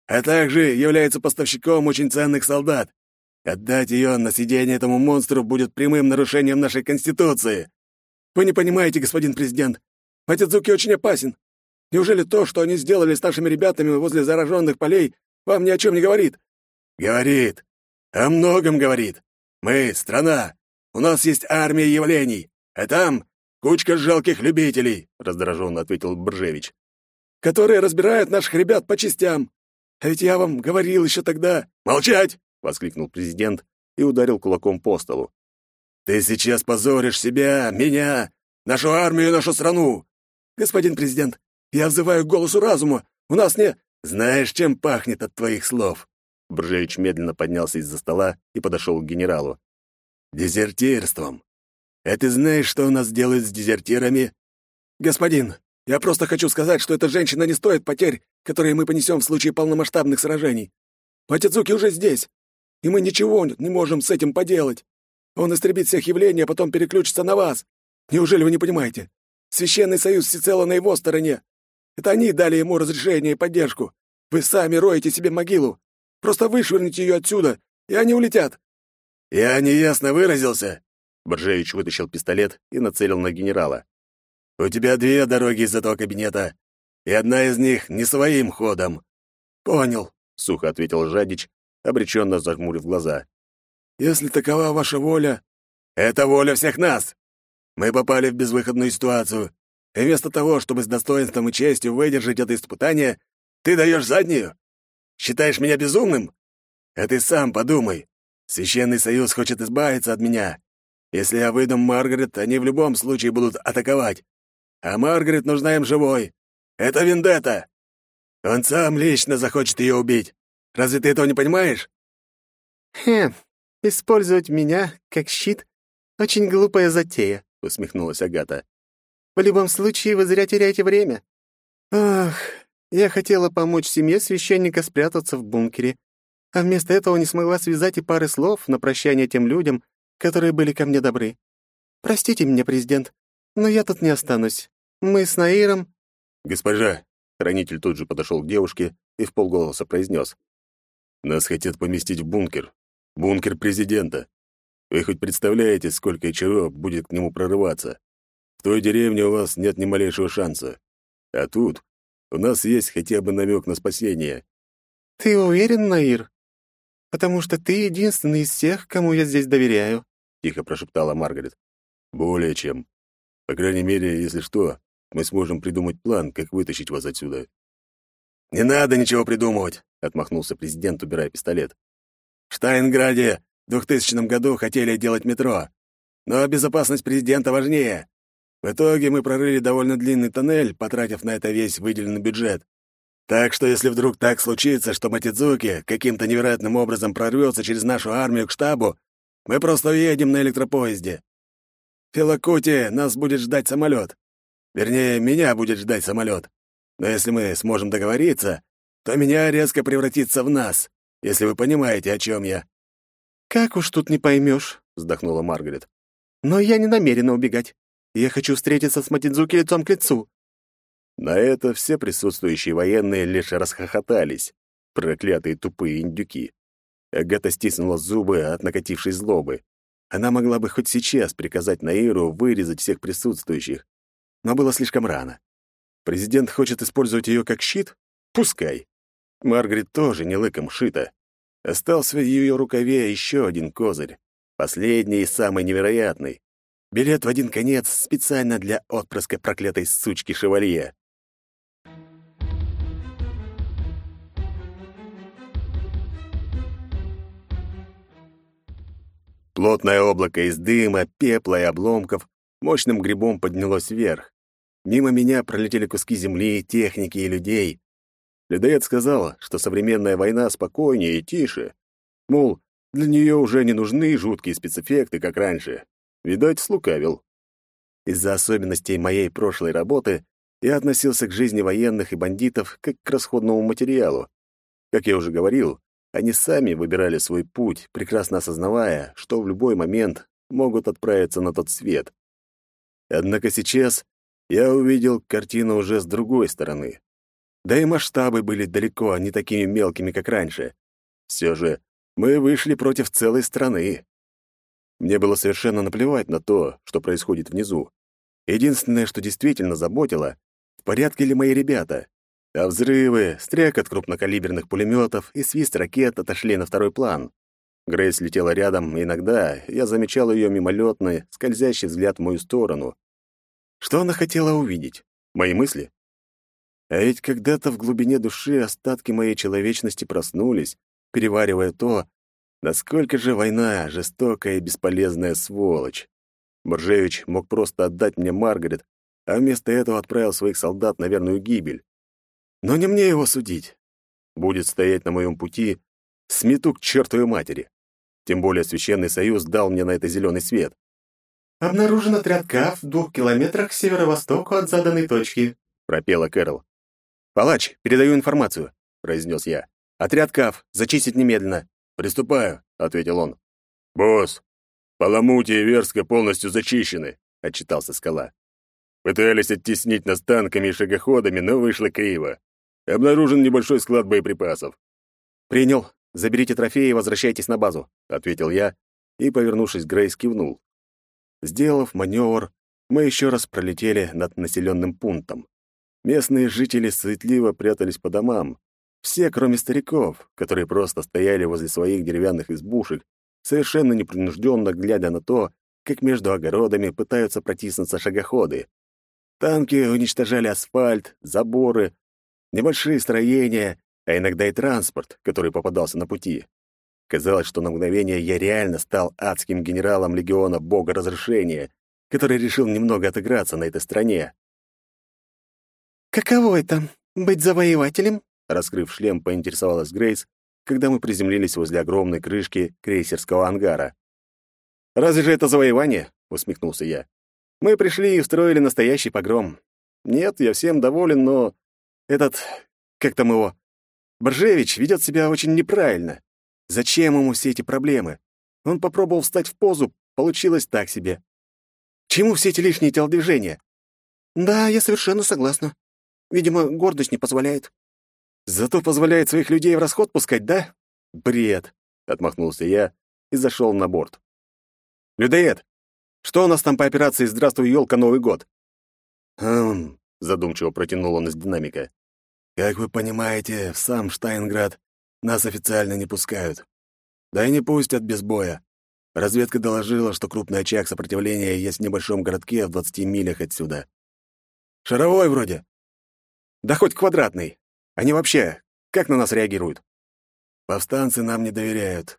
а также является поставщиком очень ценных солдат. Отдать ее на сидение этому монстру будет прямым нарушением нашей Конституции. Вы не понимаете, господин президент. Матидзуки очень опасен. Неужели то, что они сделали с нашими ребятами возле зараженных полей, вам ни о чем не говорит? Говорит. О многом говорит. Мы — страна. У нас есть армия явлений. А там кучка жалких любителей, — раздраженно ответил Бржевич, которые разбирают наших ребят по частям. А ведь я вам говорил еще тогда... Молчать! — воскликнул президент и ударил кулаком по столу. «Ты сейчас позоришь себя, меня, нашу армию и нашу страну! Господин президент, я взываю к голосу разума, у нас не... Знаешь, чем пахнет от твоих слов?» Бржевич медленно поднялся из-за стола и подошел к генералу. «Дезертирством. А ты знаешь, что у нас делают с дезертирами?» «Господин, я просто хочу сказать, что эта женщина не стоит потерь, которые мы понесем в случае полномасштабных сражений. Матидзуки уже здесь и мы ничего не можем с этим поделать. Он истребит всех явлений, а потом переключится на вас. Неужели вы не понимаете? Священный Союз всецело на его стороне. Это они дали ему разрешение и поддержку. Вы сами роете себе могилу. Просто вышвырните ее отсюда, и они улетят». «Я неясно выразился». Боржевич вытащил пистолет и нацелил на генерала. «У тебя две дороги из этого кабинета, и одна из них не своим ходом». «Понял», — сухо ответил Жадич обреченно зажмурив глаза. «Если такова ваша воля...» «Это воля всех нас! Мы попали в безвыходную ситуацию, и вместо того, чтобы с достоинством и честью выдержать это испытание, ты даешь заднюю? Считаешь меня безумным? А ты сам подумай. Священный Союз хочет избавиться от меня. Если я выдам Маргарет, они в любом случае будут атаковать. А Маргарет нужна им живой. Это вендетта. Он сам лично захочет ее убить. Разве ты этого не понимаешь?» «Хм, использовать меня как щит — очень глупая затея», — усмехнулась Агата. «В любом случае вы зря теряете время. Ах, я хотела помочь семье священника спрятаться в бункере, а вместо этого не смогла связать и пары слов на прощание тем людям, которые были ко мне добры. Простите меня, президент, но я тут не останусь. Мы с Наиром...» «Госпожа!» — хранитель тут же подошел к девушке и в полголоса произнес. Нас хотят поместить в бункер. Бункер президента. Вы хоть представляете, сколько ЧРО будет к нему прорываться? В той деревне у вас нет ни малейшего шанса. А тут у нас есть хотя бы намек на спасение. Ты уверен, Наир? Потому что ты единственный из всех, кому я здесь доверяю, тихо прошептала Маргарет. Более чем. По крайней мере, если что, мы сможем придумать план, как вытащить вас отсюда. «Не надо ничего придумывать», — отмахнулся президент, убирая пистолет. «В Штайнграде в 2000 году хотели делать метро, но безопасность президента важнее. В итоге мы прорыли довольно длинный тоннель, потратив на это весь выделенный бюджет. Так что если вдруг так случится, что Матидзуки каким-то невероятным образом прорвется через нашу армию к штабу, мы просто уедем на электропоезде. В Филокуте нас будет ждать самолет. Вернее, меня будет ждать самолет. Но если мы сможем договориться, то меня резко превратится в нас, если вы понимаете, о чем я». «Как уж тут не поймешь», — вздохнула Маргарет. «Но я не намерена убегать. Я хочу встретиться с Матидзуки лицом к лицу». На это все присутствующие военные лишь расхохотались. Проклятые тупые индюки. Агата стиснула зубы от накатившей злобы. Она могла бы хоть сейчас приказать Наиру вырезать всех присутствующих, но было слишком рано. Президент хочет использовать ее как щит? Пускай. Маргарет тоже не лыком шита. Остался в ее рукаве еще один козырь. Последний и самый невероятный. Билет в один конец специально для отпрыска проклятой сучки шевалье. Плотное облако из дыма, пепла и обломков мощным грибом поднялось вверх. Мимо меня пролетели куски земли, техники и людей. Людоед сказал, что современная война спокойнее и тише. Мол, для нее уже не нужны жуткие спецэффекты, как раньше. Видать, слукавил. Из-за особенностей моей прошлой работы я относился к жизни военных и бандитов как к расходному материалу. Как я уже говорил, они сами выбирали свой путь, прекрасно осознавая, что в любой момент могут отправиться на тот свет. Однако сейчас я увидел картину уже с другой стороны. Да и масштабы были далеко не такими мелкими, как раньше. Все же мы вышли против целой страны. Мне было совершенно наплевать на то, что происходит внизу. Единственное, что действительно заботило, в порядке ли мои ребята. А взрывы, стрекот крупнокалиберных пулеметов и свист ракет отошли на второй план. Грейс летела рядом, и иногда я замечал ее мимолетный, скользящий взгляд в мою сторону. Что она хотела увидеть? Мои мысли? А ведь когда-то в глубине души остатки моей человечности проснулись, переваривая то, насколько же война — жестокая и бесполезная сволочь. Боржевич мог просто отдать мне Маргарет, а вместо этого отправил своих солдат на верную гибель. Но не мне его судить. Будет стоять на моем пути, смету к чертовой матери. Тем более Священный Союз дал мне на это зеленый свет. «Обнаружен отряд КАФ в двух километрах к северо-востоку от заданной точки», — пропела Кэрол. «Палач, передаю информацию», — произнес я. «Отряд КАФ, зачистить немедленно». «Приступаю», — ответил он. «Босс, Паламутия и Верска полностью зачищены», — отчитался скала. «Пытались оттеснить нас танками и шагоходами, но вышло криво. Обнаружен небольшой склад боеприпасов. «Принял. Заберите трофеи и возвращайтесь на базу», — ответил я и, повернувшись, Грейс кивнул. Сделав маневр, мы еще раз пролетели над населенным пунктом. Местные жители суетливо прятались по домам. Все, кроме стариков, которые просто стояли возле своих деревянных избушек, совершенно непринужденно глядя на то, как между огородами пытаются протиснуться шагоходы. Танки уничтожали асфальт, заборы, небольшие строения, а иногда и транспорт, который попадался на пути. Казалось, что на мгновение я реально стал адским генералом легиона бога разрушения, который решил немного отыграться на этой стране. «Каково это — быть завоевателем?» Раскрыв шлем, поинтересовалась Грейс, когда мы приземлились возле огромной крышки крейсерского ангара. «Разве же это завоевание?» — усмехнулся я. «Мы пришли и устроили настоящий погром. Нет, я всем доволен, но этот... как там его? Боржевич ведет себя очень неправильно. Зачем ему все эти проблемы? Он попробовал встать в позу, получилось так себе. чему все эти лишние телодвижения? Да, я совершенно согласна. Видимо, гордость не позволяет. Зато позволяет своих людей в расход пускать, да? Бред, отмахнулся я и зашел на борт. Людоед, что у нас там по операции «Здравствуй, елка, Новый год»? Хм, задумчиво протянул он из динамика. Как вы понимаете, в сам Штайнград нас официально не пускают. Да и не пустят без боя. Разведка доложила, что крупный очаг сопротивления есть в небольшом городке в 20 милях отсюда. Шаровой вроде. Да хоть квадратный. Они вообще как на нас реагируют? Повстанцы нам не доверяют.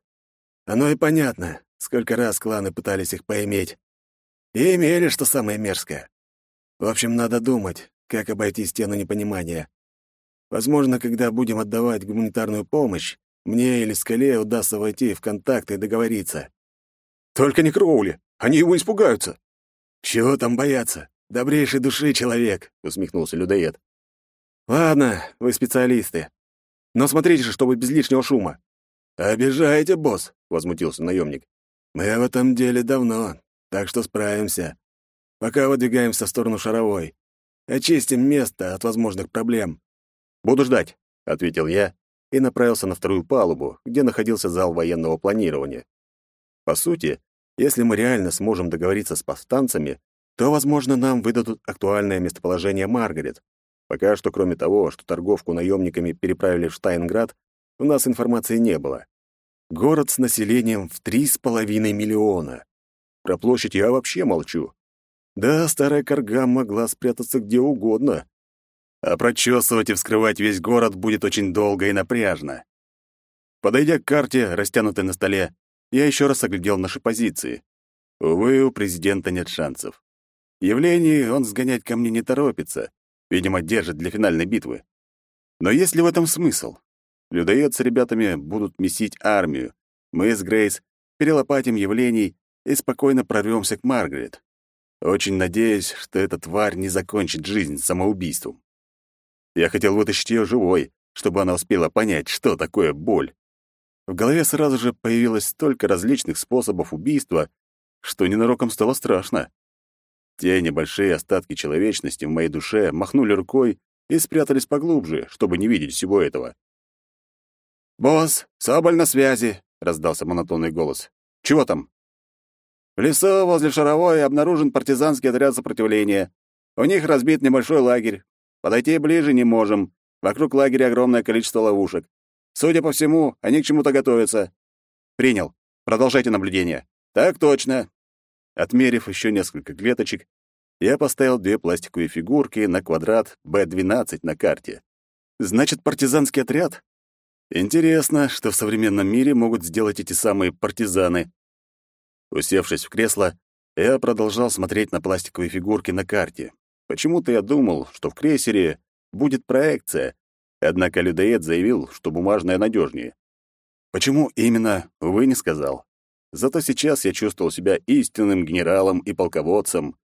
Оно и понятно, сколько раз кланы пытались их поиметь. И имели, что самое мерзкое. В общем, надо думать, как обойти стену непонимания. Возможно, когда будем отдавать гуманитарную помощь, мне или Скале удастся войти в контакт и договориться. Только не Кроули, они его испугаются. Чего там бояться? Добрейшей души человек, усмехнулся людоед. Ладно, вы специалисты. Но смотрите же, чтобы без лишнего шума. Обижаете, босс, возмутился наемник. Мы в этом деле давно, так что справимся. Пока выдвигаемся в сторону шаровой. Очистим место от возможных проблем. Буду ждать, ответил я и направился на вторую палубу, где находился зал военного планирования. По сути, если мы реально сможем договориться с повстанцами, то, возможно, нам выдадут актуальное местоположение Маргарет. Пока что, кроме того, что торговку наемниками переправили в Штайнград, у нас информации не было. Город с населением в три с половиной миллиона. Про площадь я вообще молчу. Да, старая корга могла спрятаться где угодно. А прочесывать и вскрывать весь город будет очень долго и напряжно. Подойдя к карте, растянутой на столе, я еще раз оглядел наши позиции. Увы, у президента нет шансов. Явлений он сгонять ко мне не торопится. Видимо, держит для финальной битвы. Но есть ли в этом смысл? Людоед с ребятами будут месить армию. Мы с Грейс перелопатим явлений и спокойно прорвемся к Маргарет. Очень надеюсь, что эта тварь не закончит жизнь самоубийством. Я хотел вытащить ее живой, чтобы она успела понять, что такое боль. В голове сразу же появилось столько различных способов убийства, что ненароком стало страшно. Те небольшие остатки человечности в моей душе махнули рукой и спрятались поглубже, чтобы не видеть всего этого. «Босс, Соболь на связи!» — раздался монотонный голос. «Чего там?» «В лесу возле Шаровой обнаружен партизанский отряд сопротивления. У них разбит небольшой лагерь. Подойти ближе не можем. Вокруг лагеря огромное количество ловушек. Судя по всему, они к чему-то готовятся». «Принял. Продолжайте наблюдение». «Так точно». Отмерив еще несколько клеточек, я поставил две пластиковые фигурки на квадрат Б-12 на карте. «Значит, партизанский отряд?» Интересно, что в современном мире могут сделать эти самые партизаны. Усевшись в кресло, я продолжал смотреть на пластиковые фигурки на карте. Почему-то я думал, что в крейсере будет проекция, однако людоед заявил, что бумажная надежнее. Почему именно, увы, не сказал. Зато сейчас я чувствовал себя истинным генералом и полководцем.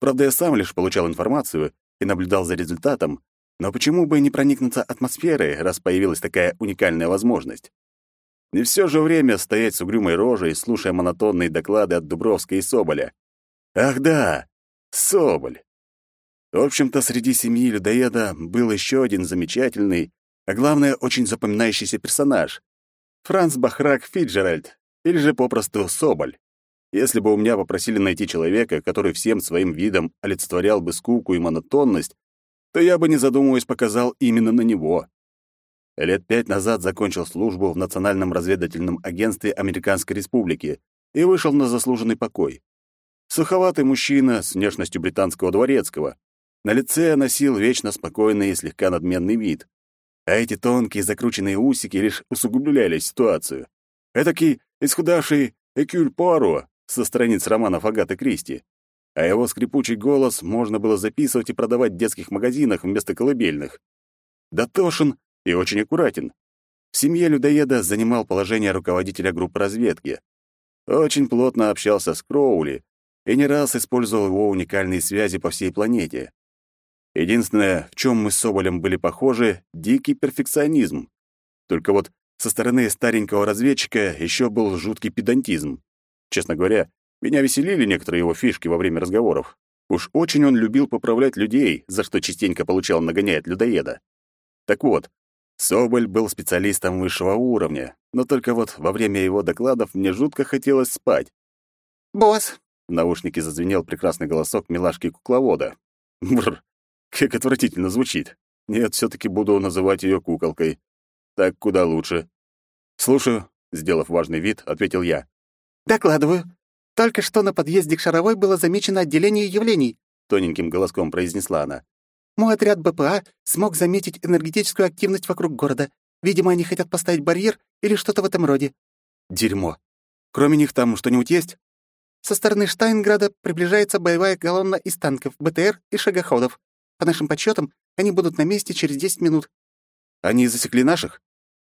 Правда, я сам лишь получал информацию и наблюдал за результатом, но почему бы не проникнуться атмосферой, раз появилась такая уникальная возможность? Не все же время стоять с угрюмой рожей, слушая монотонные доклады от Дубровска и Соболя. Ах да, Соболь. В общем-то, среди семьи людоеда был еще один замечательный, а главное, очень запоминающийся персонаж. Франц Бахрак Фиджеральд, или же попросту Соболь. Если бы у меня попросили найти человека, который всем своим видом олицетворял бы скуку и монотонность, то я бы, не задумываясь, показал именно на него. Лет пять назад закончил службу в Национальном разведывательном агентстве Американской Республики и вышел на заслуженный покой. Суховатый мужчина с внешностью британского дворецкого. На лице носил вечно спокойный и слегка надменный вид. А эти тонкие закрученные усики лишь усугубляли ситуацию. Этакий исхудавший Экюль Пуаро со страниц романов Агаты Кристи а его скрипучий голос можно было записывать и продавать в детских магазинах вместо колыбельных. Дотошен и очень аккуратен. В семье людоеда занимал положение руководителя группы разведки. Очень плотно общался с Кроули и не раз использовал его уникальные связи по всей планете. Единственное, в чем мы с Соболем были похожи — дикий перфекционизм. Только вот со стороны старенького разведчика еще был жуткий педантизм. Честно говоря, меня веселили некоторые его фишки во время разговоров. Уж очень он любил поправлять людей, за что частенько получал нагоняя от людоеда. Так вот, Соболь был специалистом высшего уровня, но только вот во время его докладов мне жутко хотелось спать. «Босс!» — в наушнике зазвенел прекрасный голосок милашки-кукловода. Бррр, как отвратительно звучит. Нет, все таки буду называть ее куколкой. Так куда лучше. «Слушаю», — сделав важный вид, ответил я. «Докладываю. Только что на подъезде к Шаровой было замечено отделение явлений», — тоненьким голоском произнесла она. «Мой отряд БПА смог заметить энергетическую активность вокруг города. Видимо, они хотят поставить барьер или что-то в этом роде». «Дерьмо. Кроме них там что-нибудь есть?» «Со стороны Штайнграда приближается боевая колонна из танков, БТР и шагоходов. По нашим подсчетам, они будут на месте через 10 минут». «Они засекли наших?»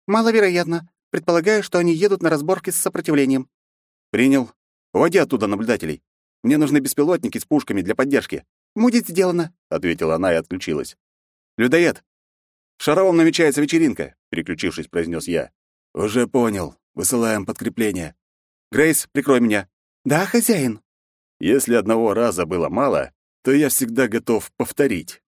«Маловероятно. Предполагаю, что они едут на разборки с сопротивлением». «Принял. Уводи оттуда наблюдателей. Мне нужны беспилотники с пушками для поддержки». «Будет сделано», — ответила она и отключилась. «Людоед, В Шаровом намечается вечеринка», — переключившись, произнес я. «Уже понял. Высылаем подкрепление». «Грейс, прикрой меня». «Да, хозяин». Если одного раза было мало, то я всегда готов повторить.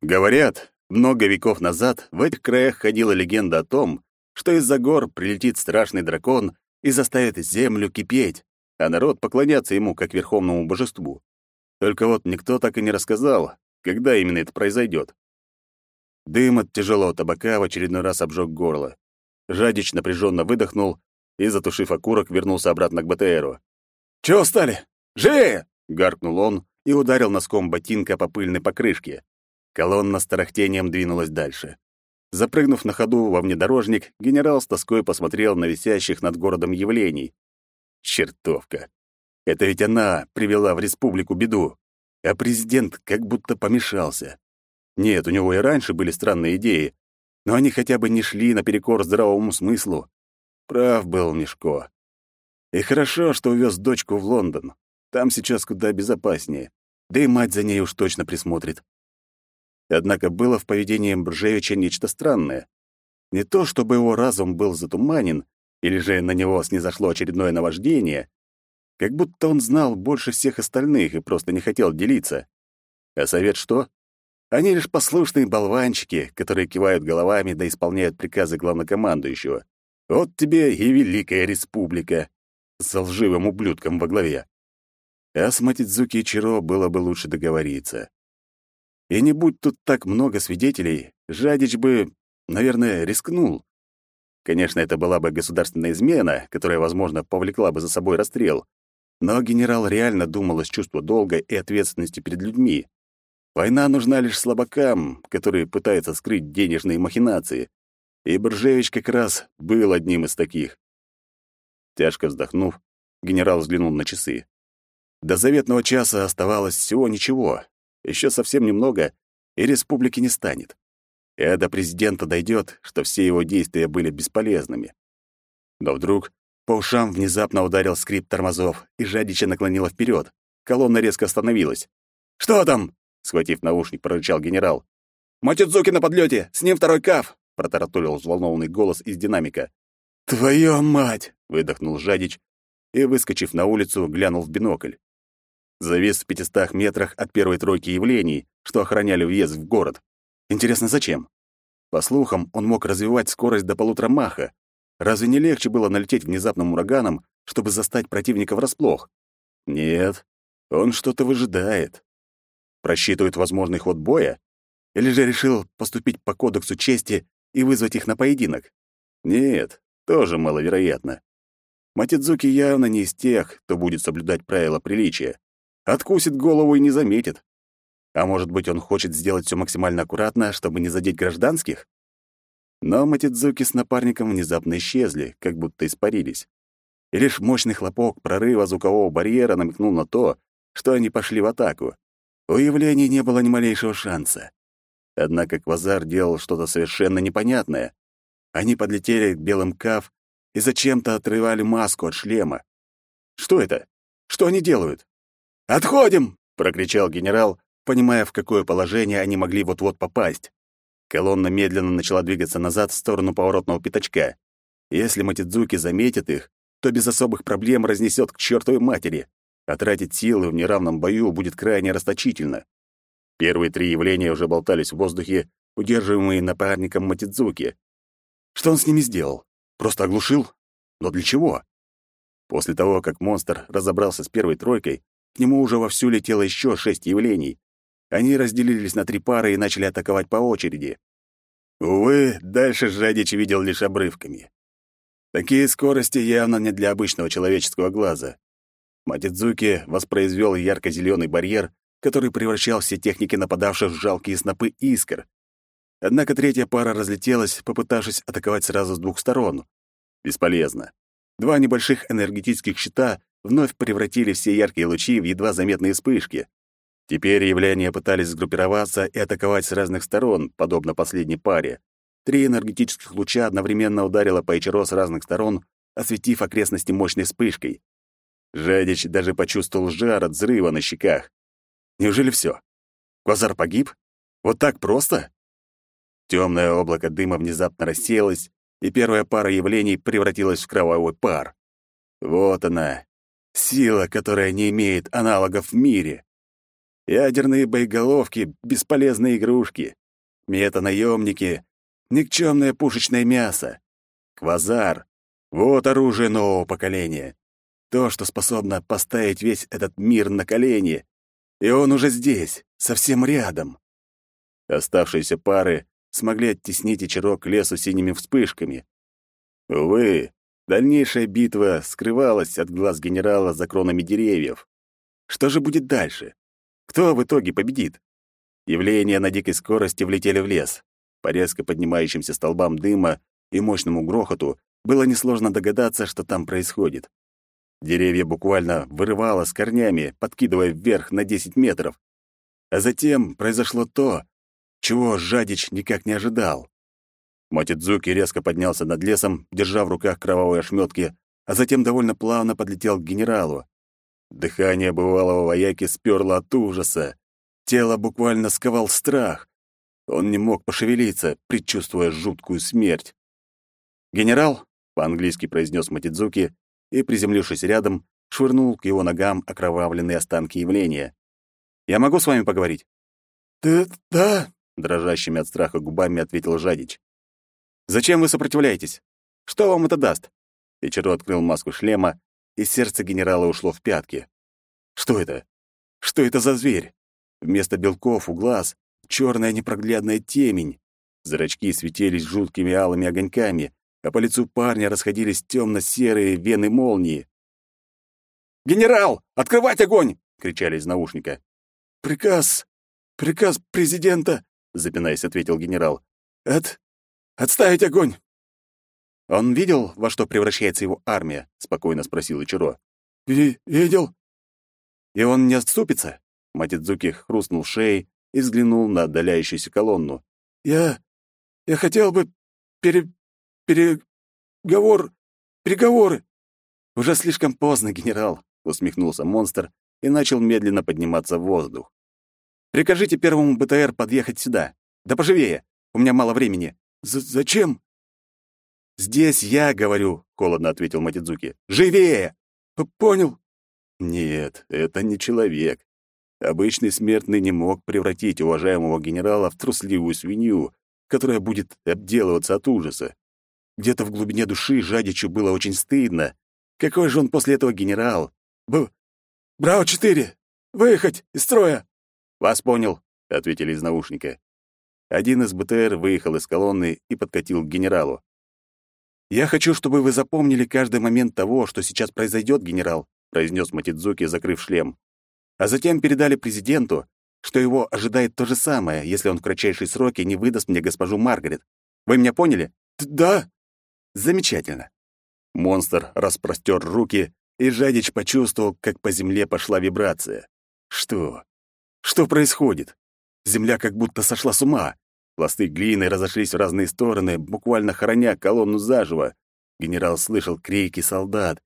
Говорят, много веков назад в этих краях ходила легенда о том, что из-за гор прилетит страшный дракон и заставит землю кипеть, а народ поклоняться ему как верховному божеству. Только вот никто так и не рассказал, когда именно это произойдет. Дым от тяжелого табака в очередной раз обжег горло. Жадич напряженно выдохнул и, затушив окурок, вернулся обратно к БТРу. «Чего встали? Живее!» — гаркнул он и ударил носком ботинка по пыльной покрышке. Колонна с тарахтением двинулась дальше. Запрыгнув на ходу во внедорожник, генерал с тоской посмотрел на висящих над городом явлений. Чертовка. Это ведь она привела в республику беду, а президент как будто помешался. Нет, у него и раньше были странные идеи, но они хотя бы не шли наперекор здравому смыслу. Прав был Мешко. И хорошо, что увез дочку в Лондон. Там сейчас куда безопаснее. Да и мать за ней уж точно присмотрит. Однако было в поведении Бржевича нечто странное. Не то, чтобы его разум был затуманен, или же на него снизошло очередное наваждение, как будто он знал больше всех остальных и просто не хотел делиться. А совет что? Они лишь послушные болванчики, которые кивают головами да исполняют приказы главнокомандующего. Вот тебе и Великая Республика с лживым ублюдком во главе. А с Матидзуки Чиро было бы лучше договориться. И не будь тут так много свидетелей, Жадич бы, наверное, рискнул. Конечно, это была бы государственная измена, которая, возможно, повлекла бы за собой расстрел. Но генерал реально думал из чувства долга и ответственности перед людьми. Война нужна лишь слабакам, которые пытаются скрыть денежные махинации. И Боржевич как раз был одним из таких. Тяжко вздохнув, генерал взглянул на часы. До заветного часа оставалось всего ничего, еще совсем немного, и республики не станет. И до президента дойдет, что все его действия были бесполезными. Но вдруг по ушам внезапно ударил скрип тормозов, и жадича наклонила вперед. Колонна резко остановилась. «Что там?» — схватив наушник, прорычал генерал. «Матидзуки на подлете! С ним второй каф!» — протараторил взволнованный голос из динамика. «Твою мать!» — выдохнул Жадич и, выскочив на улицу, глянул в бинокль завис в пятистах метрах от первой тройки явлений, что охраняли въезд в город. Интересно, зачем? По слухам, он мог развивать скорость до полутора маха. Разве не легче было налететь внезапным ураганом, чтобы застать противника врасплох? Нет, он что-то выжидает. Просчитывает возможный ход боя? Или же решил поступить по кодексу чести и вызвать их на поединок? Нет, тоже маловероятно. Матидзуки явно не из тех, кто будет соблюдать правила приличия. Откусит голову и не заметит. А может быть, он хочет сделать все максимально аккуратно, чтобы не задеть гражданских? Но Матидзуки с напарником внезапно исчезли, как будто испарились. И лишь мощный хлопок прорыва звукового барьера намекнул на то, что они пошли в атаку. У явлений не было ни малейшего шанса. Однако Квазар делал что-то совершенно непонятное. Они подлетели к белым каф и зачем-то отрывали маску от шлема. Что это? Что они делают? «Отходим!» — прокричал генерал, понимая, в какое положение они могли вот-вот попасть. Колонна медленно начала двигаться назад в сторону поворотного пятачка. Если Матидзуки заметит их, то без особых проблем разнесет к чертовой матери, а тратить силы в неравном бою будет крайне расточительно. Первые три явления уже болтались в воздухе, удерживаемые напарником Матидзуки. Что он с ними сделал? Просто оглушил? Но для чего? После того, как монстр разобрался с первой тройкой, к нему уже вовсю летело еще шесть явлений. Они разделились на три пары и начали атаковать по очереди. Увы, дальше Жадич видел лишь обрывками. Такие скорости явно не для обычного человеческого глаза. Матидзуки воспроизвел ярко-зеленый барьер, который превращал все техники нападавших в жалкие снопы искр. Однако третья пара разлетелась, попытавшись атаковать сразу с двух сторон. Бесполезно. Два небольших энергетических щита вновь превратили все яркие лучи в едва заметные вспышки. Теперь явления пытались сгруппироваться и атаковать с разных сторон, подобно последней паре. Три энергетических луча одновременно ударило по Ичиро с разных сторон, осветив окрестности мощной вспышкой. Жадич даже почувствовал жар от взрыва на щеках. Неужели все? Квазар погиб? Вот так просто? Темное облако дыма внезапно рассеялось, и первая пара явлений превратилась в кровавый пар. Вот она, сила, которая не имеет аналогов в мире. Ядерные боеголовки — бесполезные игрушки. Мета-наемники — никчемное пушечное мясо. Квазар — вот оружие нового поколения. То, что способно поставить весь этот мир на колени. И он уже здесь, совсем рядом. Оставшиеся пары смогли оттеснить Ичиро к лесу синими вспышками. Увы, дальнейшая битва скрывалась от глаз генерала за кронами деревьев. Что же будет дальше? Кто в итоге победит? Явления на дикой скорости влетели в лес. По резко поднимающимся столбам дыма и мощному грохоту было несложно догадаться, что там происходит. Деревья буквально вырывало с корнями, подкидывая вверх на 10 метров. А затем произошло то, чего Жадич никак не ожидал. Мотидзуки резко поднялся над лесом, держа в руках кровавые ошметки, а затем довольно плавно подлетел к генералу. Дыхание бывалого вояки сперло от ужаса. Тело буквально сковал страх. Он не мог пошевелиться, предчувствуя жуткую смерть. «Генерал», — по-английски произнес Матидзуки, и, приземлившись рядом, швырнул к его ногам окровавленные останки явления. «Я могу с вами поговорить?» «Да, да», — дрожащими от страха губами ответил Жадич. «Зачем вы сопротивляетесь? Что вам это даст?» Ичиро открыл маску шлема, и сердце генерала ушло в пятки. «Что это? Что это за зверь? Вместо белков у глаз черная непроглядная темень. Зрачки светились жуткими алыми огоньками, а по лицу парня расходились темно-серые вены молнии. «Генерал, открывать огонь!» — кричали из наушника. «Приказ! Приказ президента!» — запинаясь, ответил генерал. «От... отставить огонь!» «Он видел, во что превращается его армия?» — спокойно спросил Ичиро. Ви «Видел». «И он не отступится?» Матидзуки хрустнул шеей и взглянул на отдаляющуюся колонну. «Я... я хотел бы пере... переговор... переговоры». «Уже слишком поздно, генерал», — усмехнулся монстр и начал медленно подниматься в воздух. «Прикажите первому БТР подъехать сюда. Да поживее, у меня мало времени». З «Зачем?» «Здесь я говорю», — холодно ответил Матидзуки. «Живее!» «Понял». «Нет, это не человек. Обычный смертный не мог превратить уважаемого генерала в трусливую свинью, которая будет обделываться от ужаса. Где-то в глубине души Жадичу было очень стыдно. Какой же он после этого генерал? Б... «Браво-4! Выехать из строя!» «Вас понял», — ответили из наушника. Один из БТР выехал из колонны и подкатил к генералу. «Я хочу, чтобы вы запомнили каждый момент того, что сейчас произойдет, генерал», произнес Матидзуки, закрыв шлем а затем передали президенту, что его ожидает то же самое, если он в кратчайшие сроки не выдаст мне госпожу Маргарет. Вы меня поняли? Да. Замечательно. Монстр распростер руки, и Жадич почувствовал, как по земле пошла вибрация. Что? Что происходит? Земля как будто сошла с ума. Пласты глины разошлись в разные стороны, буквально хороня колонну заживо. Генерал слышал крики солдат.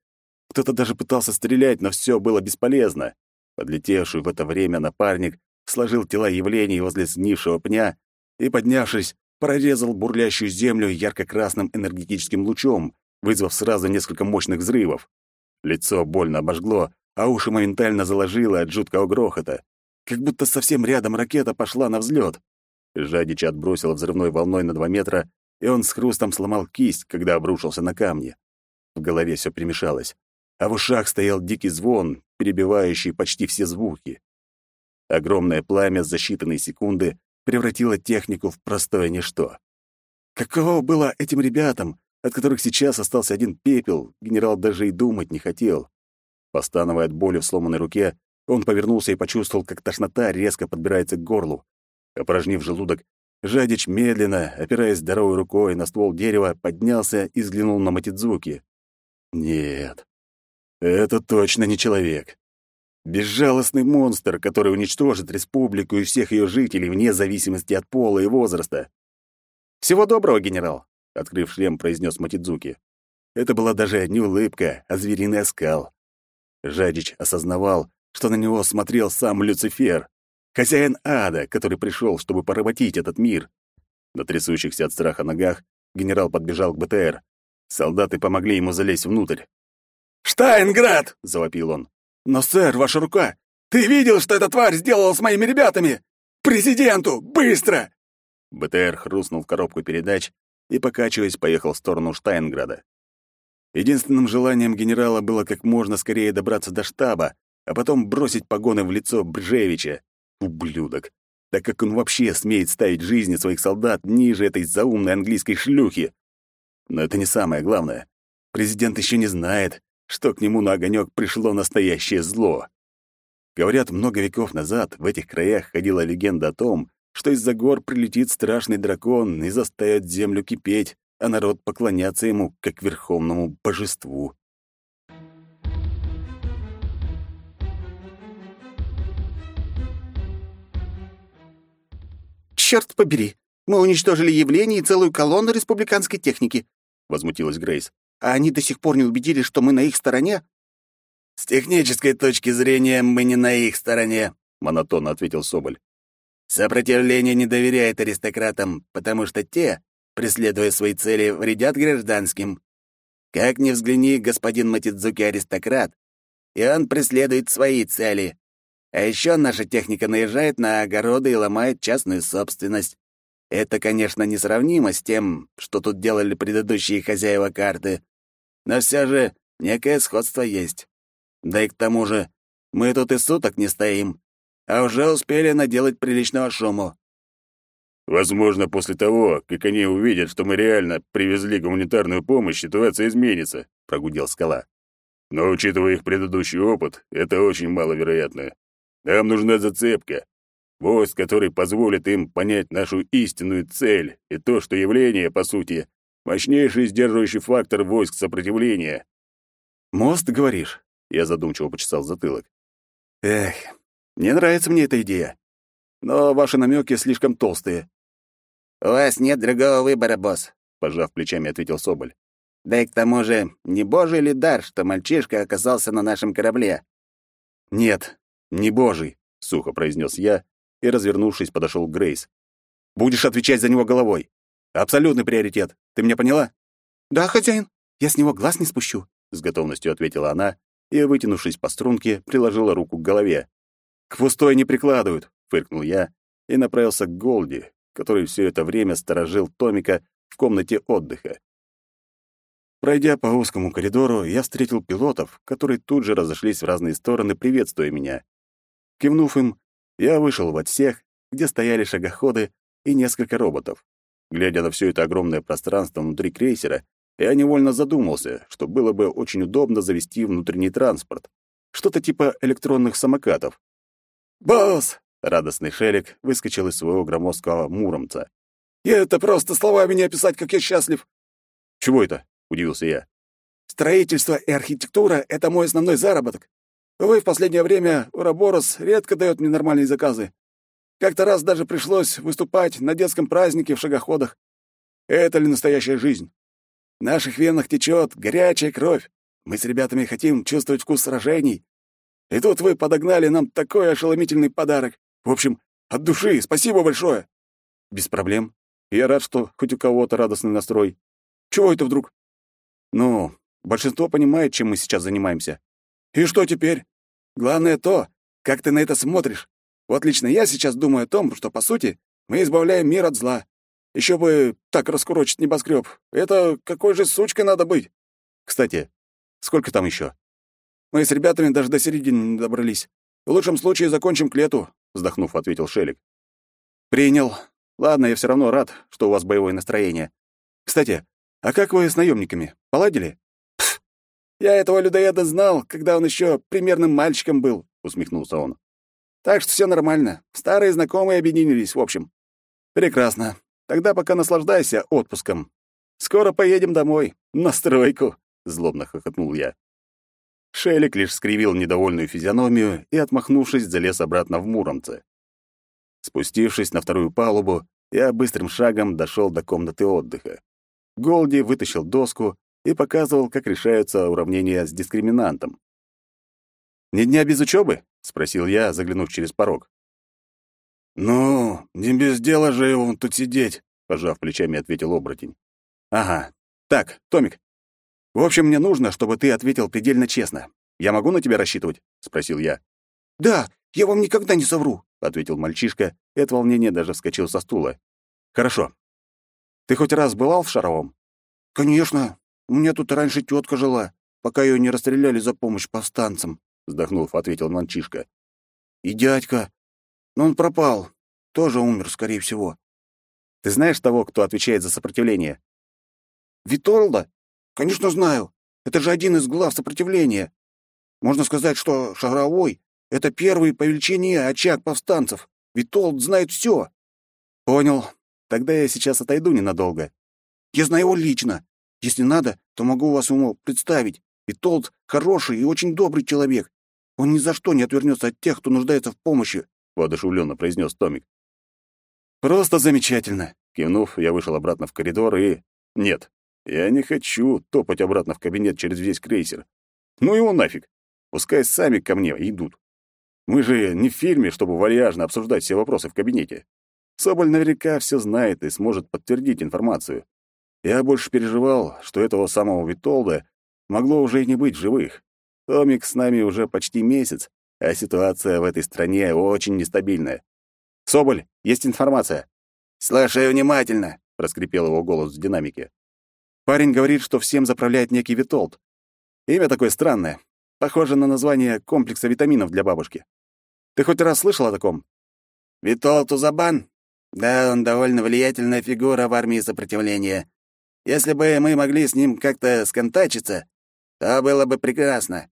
Кто-то даже пытался стрелять, но все было бесполезно. Подлетевший в это время напарник сложил тела явлений возле сгнившего пня и, поднявшись, прорезал бурлящую землю ярко-красным энергетическим лучом, вызвав сразу несколько мощных взрывов. Лицо больно обожгло, а уши моментально заложило от жуткого грохота. Как будто совсем рядом ракета пошла на взлет. Жадича отбросило взрывной волной на два метра, и он с хрустом сломал кисть, когда обрушился на камни. В голове все примешалось а в ушах стоял дикий звон, перебивающий почти все звуки. Огромное пламя за считанные секунды превратило технику в простое ничто. Каково было этим ребятам, от которых сейчас остался один пепел, генерал даже и думать не хотел. Постановая от боли в сломанной руке, он повернулся и почувствовал, как тошнота резко подбирается к горлу. Опорожнив желудок, Жадич медленно, опираясь здоровой рукой на ствол дерева, поднялся и взглянул на Матидзуки. Нет, это точно не человек. Безжалостный монстр, который уничтожит республику и всех ее жителей вне зависимости от пола и возраста. «Всего доброго, генерал», — открыв шлем, произнес Матидзуки. Это была даже не улыбка, а звериный оскал. Жадич осознавал, что на него смотрел сам Люцифер, хозяин ада, который пришел, чтобы поработить этот мир. На трясущихся от страха ногах генерал подбежал к БТР. Солдаты помогли ему залезть внутрь. «Штайнград!» — завопил он. «Но, сэр, ваша рука! Ты видел, что эта тварь сделала с моими ребятами? Президенту! Быстро!» БТР хрустнул в коробку передач и, покачиваясь, поехал в сторону Штайнграда. Единственным желанием генерала было как можно скорее добраться до штаба, а потом бросить погоны в лицо Бржевича. Ублюдок! Так как он вообще смеет ставить жизни своих солдат ниже этой заумной английской шлюхи? Но это не самое главное. Президент еще не знает, что к нему на огонек пришло настоящее зло. Говорят, много веков назад в этих краях ходила легенда о том, что из-за гор прилетит страшный дракон и заставит землю кипеть, а народ поклоняться ему как верховному божеству. «Черт побери! Мы уничтожили явление и целую колонну республиканской техники!» — возмутилась Грейс. «А они до сих пор не убедились, что мы на их стороне?» «С технической точки зрения мы не на их стороне», — монотонно ответил Соболь. «Сопротивление не доверяет аристократам, потому что те, преследуя свои цели, вредят гражданским. Как ни взгляни, господин Матидзуки аристократ, и он преследует свои цели. А еще наша техника наезжает на огороды и ломает частную собственность. Это, конечно, несравнимо с тем, что тут делали предыдущие хозяева карты, но все же некое сходство есть. Да и к тому же, мы тут и суток не стоим, а уже успели наделать приличного шуму. Возможно, после того, как они увидят, что мы реально привезли гуманитарную помощь, ситуация изменится, прогудел скала. Но учитывая их предыдущий опыт, это очень маловероятно. Нам нужна зацепка. Войск, который позволит им понять нашу истинную цель и то, что явление, по сути, мощнейший сдерживающий фактор войск сопротивления. «Мост, говоришь?» — я задумчиво почесал затылок. «Эх, не нравится мне эта идея. Но ваши намеки слишком толстые. «У вас нет другого выбора, босс», — пожав плечами, ответил Соболь. «Да и к тому же, не божий ли дар, что мальчишка оказался на нашем корабле?» «Нет, не божий», — сухо произнес я и, развернувшись, подошел к Грейс. «Будешь отвечать за него головой. Абсолютный приоритет. Ты меня поняла?» «Да, хозяин. Я с него глаз не спущу», — с готовностью ответила она и, вытянувшись по струнке, приложила руку к голове. «К пустой не прикладывают», — фыркнул я и направился к Голди, который все это время сторожил Томика в комнате отдыха. Пройдя по узкому коридору, я встретил пилотов, которые тут же разошлись в разные стороны, приветствуя меня. Кивнув им, я вышел в отсек, где стояли шагоходы и несколько роботов. Глядя на все это огромное пространство внутри крейсера, я невольно задумался, что было бы очень удобно завести внутренний транспорт. Что-то типа электронных самокатов. «Босс, Радостный Шелик выскочил из своего громоздкого муромца. «И это просто словами не описать, как я счастлив!» «Чего это?» — удивился я. «Строительство и архитектура — это мой основной заработок. Увы, в последнее время Ураборос редко дает мне нормальные заказы. Как-то раз даже пришлось выступать на детском празднике в шагоходах. Это ли настоящая жизнь? В наших венах течет горячая кровь. Мы с ребятами хотим чувствовать вкус сражений. И тут вы подогнали нам такой ошеломительный подарок. В общем, от души спасибо большое. Без проблем. Я рад, что хоть у кого-то радостный настрой. Чего это вдруг? Ну, большинство понимает, чем мы сейчас занимаемся. И что теперь? Главное то, как ты на это смотришь. Вот лично я сейчас думаю о том, что, по сути, мы избавляем мир от зла. Еще бы так раскурочить небоскреб. Это какой же сучкой надо быть? Кстати, сколько там еще? Мы с ребятами даже до середины не добрались. В лучшем случае закончим к лету, вздохнув, ответил Шелик. Принял. Ладно, я все равно рад, что у вас боевое настроение. Кстати, а как вы с наемниками? Поладили? Я этого людоеда знал, когда он еще примерным мальчиком был, усмехнулся он. Так что все нормально. Старые знакомые объединились, в общем. Прекрасно. Тогда пока наслаждайся отпуском. Скоро поедем домой, на стройку, злобно хохотнул я. Шелик лишь скривил недовольную физиономию и, отмахнувшись, залез обратно в Муромце. Спустившись на вторую палубу, я быстрым шагом дошел до комнаты отдыха. Голди вытащил доску и показывал, как решаются уравнения с дискриминантом. «Ни дня без учебы?» — спросил я, заглянув через порог. «Ну, не без дела же его тут сидеть», — пожав плечами, ответил оборотень. «Ага. Так, Томик, в общем, мне нужно, чтобы ты ответил предельно честно. Я могу на тебя рассчитывать?» — спросил я. «Да, я вам никогда не совру», — ответил мальчишка, и от волнения даже вскочил со стула. «Хорошо. Ты хоть раз бывал в Шаровом?» «Конечно. У меня тут раньше тетка жила, пока ее не расстреляли за помощь повстанцам», — вздохнув, ответил мальчишка. «И дядька. Но он пропал. Тоже умер, скорее всего». «Ты знаешь того, кто отвечает за сопротивление?» «Витолда? Конечно, знаю. Это же один из глав сопротивления. Можно сказать, что Шаровой — это первый по величине очаг повстанцев. Витолд знает все. Понял. Тогда я сейчас отойду ненадолго. Я знаю его лично. Если надо, то могу вас ему представить. Витолд хороший и очень добрый человек. Он ни за что не отвернется от тех, кто нуждается в помощи, — воодушевленно произнес Томик. «Просто замечательно!» Кивнув, я вышел обратно в коридор и... Нет, я не хочу топать обратно в кабинет через весь крейсер. Ну его нафиг. Пускай сами ко мне идут. Мы же не в фильме, чтобы вальяжно обсуждать все вопросы в кабинете. Соболь наверняка все знает и сможет подтвердить информацию. Я больше переживал, что этого самого Витолда могло уже и не быть в живых. Томик с нами уже почти месяц, а ситуация в этой стране очень нестабильная. «Соболь, есть информация». «Слушай внимательно», — проскрипел его голос в динамике. Парень говорит, что всем заправляет некий Витолд. Имя такое странное. Похоже на название комплекса витаминов для бабушки. Ты хоть раз слышал о таком? Витолд Узабан? Да, он довольно влиятельная фигура в армии сопротивления. Если бы мы могли с ним как-то сконтачиться, то было бы прекрасно.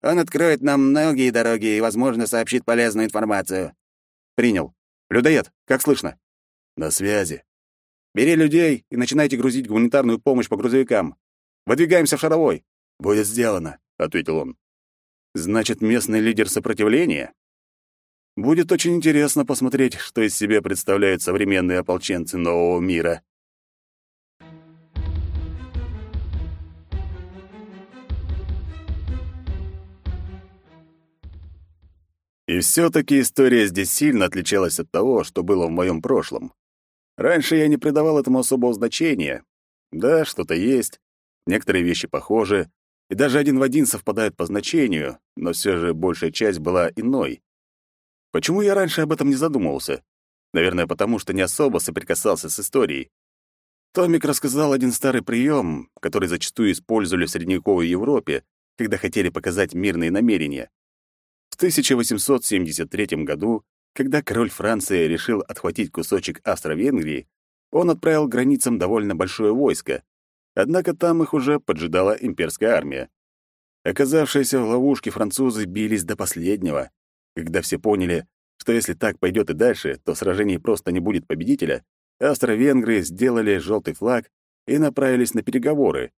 Он откроет нам многие дороги и, возможно, сообщит полезную информацию. Принял. Людоед, как слышно? На связи. Бери людей и начинайте грузить гуманитарную помощь по грузовикам. Выдвигаемся в Шаровой. Будет сделано, ответил он. Значит, местный лидер сопротивления? Будет очень интересно посмотреть, что из себя представляют современные ополченцы нового мира. И все-таки история здесь сильно отличалась от того, что было в моем прошлом. Раньше я не придавал этому особого значения. Да, что-то есть, некоторые вещи похожи, и даже один в один совпадают по значению, но все же большая часть была иной. Почему я раньше об этом не задумывался? Наверное, потому что не особо соприкасался с историей. Томик рассказал один старый прием, который зачастую использовали в средневековой Европе, когда хотели показать мирные намерения. В 1873 году, когда король Франции решил отхватить кусочек Австро-Венгрии, он отправил к границам довольно большое войско, Однако там их уже поджидала имперская армия. Оказавшиеся в ловушке французы бились до последнего. Когда все поняли, что если так пойдет и дальше, то в сражении просто не будет победителя, австро-венгры сделали желтый флаг и направились на переговоры.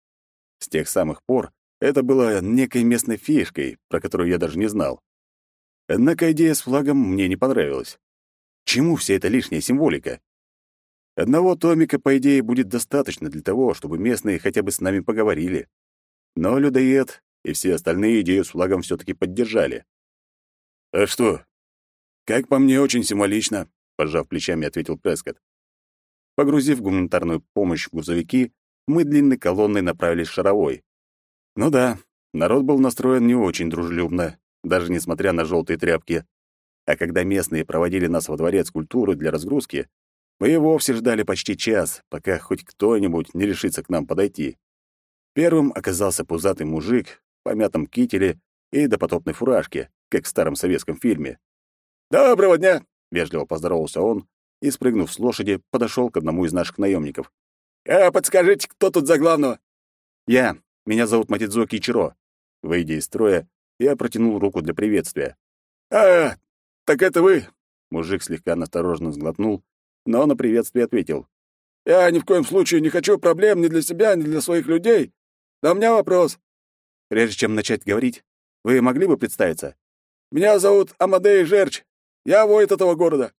С тех самых пор это было некой местной фишкой, про которую я даже не знал. Однако идея с флагом мне не понравилась. Чему вся эта лишняя символика? Одного томика, по идее, будет достаточно для того, чтобы местные хотя бы с нами поговорили. Но людоед и все остальные идею с флагом все таки поддержали. «А что? Как по мне, очень символично», — пожав плечами, ответил Прескотт. Погрузив гуманитарную помощь в грузовики, мы длинной колонной направились в Шаровой. Ну да, народ был настроен не очень дружелюбно, даже несмотря на желтые тряпки. А когда местные проводили нас во дворец культуры для разгрузки, мы и вовсе ждали почти час, пока хоть кто-нибудь не решится к нам подойти. Первым оказался пузатый мужик в помятом кителе и допотопной фуражке, как в старом советском фильме. «Доброго дня!» — вежливо поздоровался он и, спрыгнув с лошади, подошел к одному из наших наемников. «А подскажите, кто тут за главного?» «Я. Меня зовут Матидзо Кичиро». Выйдя из строя, я протянул руку для приветствия. «А, так это вы?» Мужик слегка настороженно сглотнул но на приветствие ответил. «Я ни в коем случае не хочу проблем ни для себя, ни для своих людей. Но у меня вопрос». Прежде чем начать говорить, вы могли бы представиться? «Меня зовут Амадей Жерч. Я воит этого города».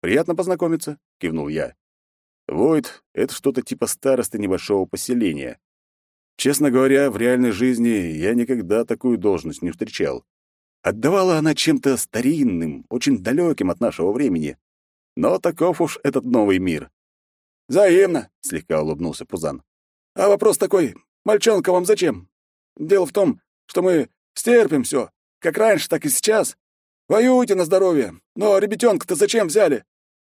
«Приятно познакомиться», — кивнул я. Войт — это что-то типа старосты небольшого поселения. Честно говоря, в реальной жизни я никогда такую должность не встречал. Отдавала она чем-то старинным, очень далеким от нашего времени. Но таков уж этот новый мир. «Взаимно», — слегка улыбнулся Пузан. «А вопрос такой, мальчонка вам зачем? Дело в том, что мы стерпим все, как раньше, так и сейчас. Воюйте на здоровье, но ребятенка-то зачем взяли?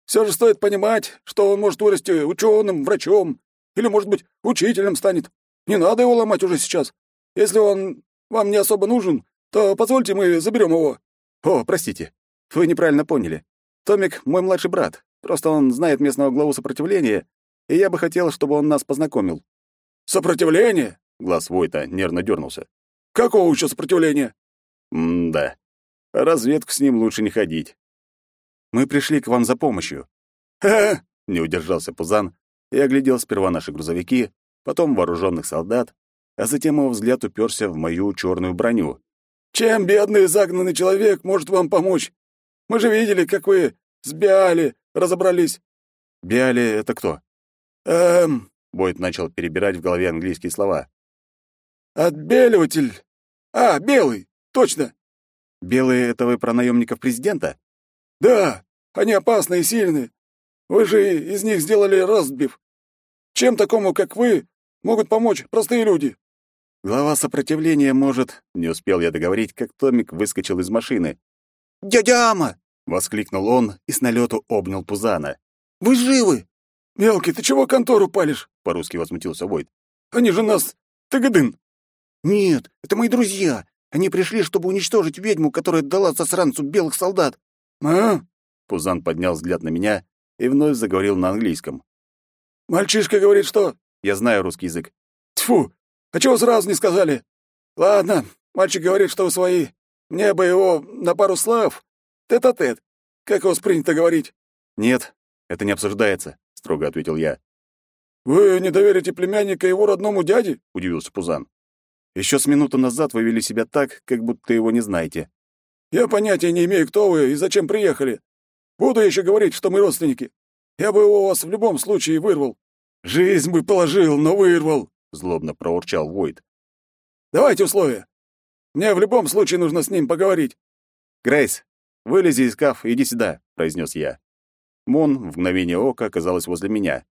Все же стоит понимать, что он может вырасти ученым, врачом, или, может быть, учителем станет. Не надо его ломать уже сейчас. Если он вам не особо нужен, то позвольте мы заберем его». «О, простите, вы неправильно поняли. Томик — мой младший брат. Просто он знает местного главу сопротивления, и я бы хотел, чтобы он нас познакомил». «Сопротивление?» — глаз Войта нервно дернулся. «Какого еще сопротивления?» «М-да. Разведку с ним лучше не ходить. Мы пришли к вам за помощью». «Ха-ха!» — не удержался Пузан и оглядел сперва наши грузовики, потом вооруженных солдат, а затем его взгляд уперся в мою черную броню. «Чем бедный загнанный человек может вам помочь? Мы же видели, как вы с Биали разобрались». «Биали — это кто?» «Эм...» — Бойд начал перебирать в голове английские слова. «Отбеливатель. А, белый, точно». «Белые — это вы про наемников президента?» «Да, они опасны и сильны. Вы же из них сделали разбив. Чем такому, как вы, могут помочь простые люди?» «Глава сопротивления может...» — не успел я договорить, как Томик выскочил из машины. «Дядя Ама!» — воскликнул он и с налету обнял Пузана. «Вы живы?» «Мелкий, ты чего контору палишь?» — по-русски возмутился Войт. «Они же нас... Тыгадын!» «Нет, это мои друзья. Они пришли, чтобы уничтожить ведьму, которая дала засранцу белых солдат». «А?» Пузан поднял взгляд на меня и вновь заговорил на английском. «Мальчишка говорит, что...» «Я знаю русский язык». «Тьфу! А чего сразу не сказали? Ладно, мальчик говорит, что вы свои. Мне бы его на пару слов. Тет-а-тет. Как его принято говорить?» «Нет, это не обсуждается», — строго ответил я. «Вы не доверите племянника его родному дяде?» — удивился Пузан. Еще с минуту назад вы вели себя так, как будто его не знаете. Я понятия не имею, кто вы и зачем приехали. Буду еще говорить, что мы родственники. Я бы его у вас в любом случае вырвал. Жизнь бы положил, но вырвал, злобно проурчал Войд. Давайте условия. Мне в любом случае нужно с ним поговорить. Грейс, вылези из каф иди сюда, произнес я. Мон в мгновение ока оказалась возле меня.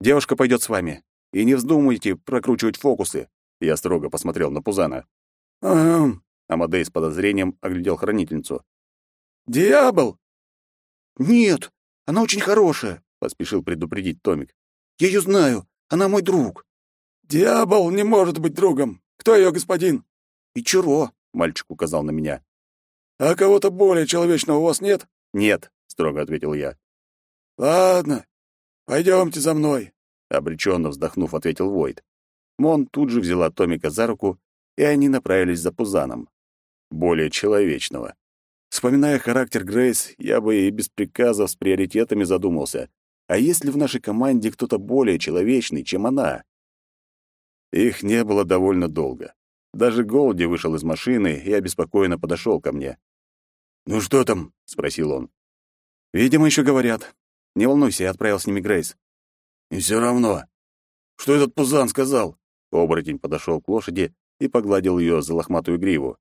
Девушка пойдет с вами. И не вздумайте прокручивать фокусы. Я строго посмотрел на Пузана. «Ага». Амадей с подозрением оглядел хранительницу. «Дьявол!» «Нет, она очень хорошая», — поспешил предупредить Томик. «Я ее знаю. Она мой друг». «Дьявол не может быть другом. Кто ее господин?» «И Чуро», — мальчик указал на меня. «А кого-то более человечного у вас нет?» «Нет», — строго ответил я. «Ладно, пойдемте за мной», — обреченно вздохнув, ответил Войд. Мон тут же взяла Томика за руку, и они направились за Пузаном. Более человечного. Вспоминая характер Грейс, я бы и без приказов с приоритетами задумался. А есть ли в нашей команде кто-то более человечный, чем она? Их не было довольно долго. Даже Голди вышел из машины и обеспокоенно подошел ко мне. «Ну что там?» — спросил он. «Видимо, еще говорят. Не волнуйся, я отправил с ними Грейс». «И все равно. Что этот Пузан сказал?» Оборотень подошел к лошади и погладил ее за лохматую гриву.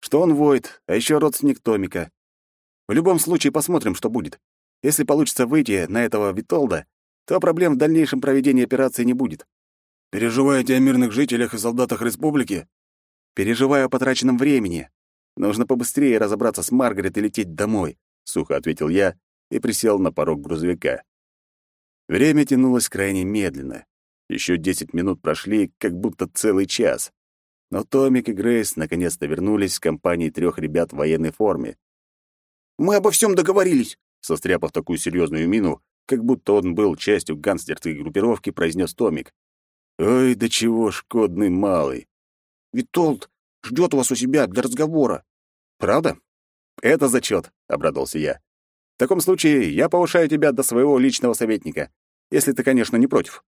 Что он воет, а еще родственник Томика. В любом случае посмотрим, что будет. Если получится выйти на этого Витолда, то проблем в дальнейшем проведении операции не будет. Переживаете о мирных жителях и солдатах республики? Переживаю о потраченном времени. Нужно побыстрее разобраться с Маргарет и лететь домой, сухо ответил я и присел на порог грузовика. Время тянулось крайне медленно. Еще десять минут прошли, как будто целый час. Но Томик и Грейс наконец-то вернулись с компанией трех ребят в военной форме. «Мы обо всем договорились», — состряпав такую серьезную мину, как будто он был частью гангстерской группировки, произнес Томик. «Ой, да чего шкодный малый!» «Витолд ждет вас у себя для разговора». «Правда?» «Это зачет», — обрадовался я. «В таком случае я повышаю тебя до своего личного советника, если ты, конечно, не против».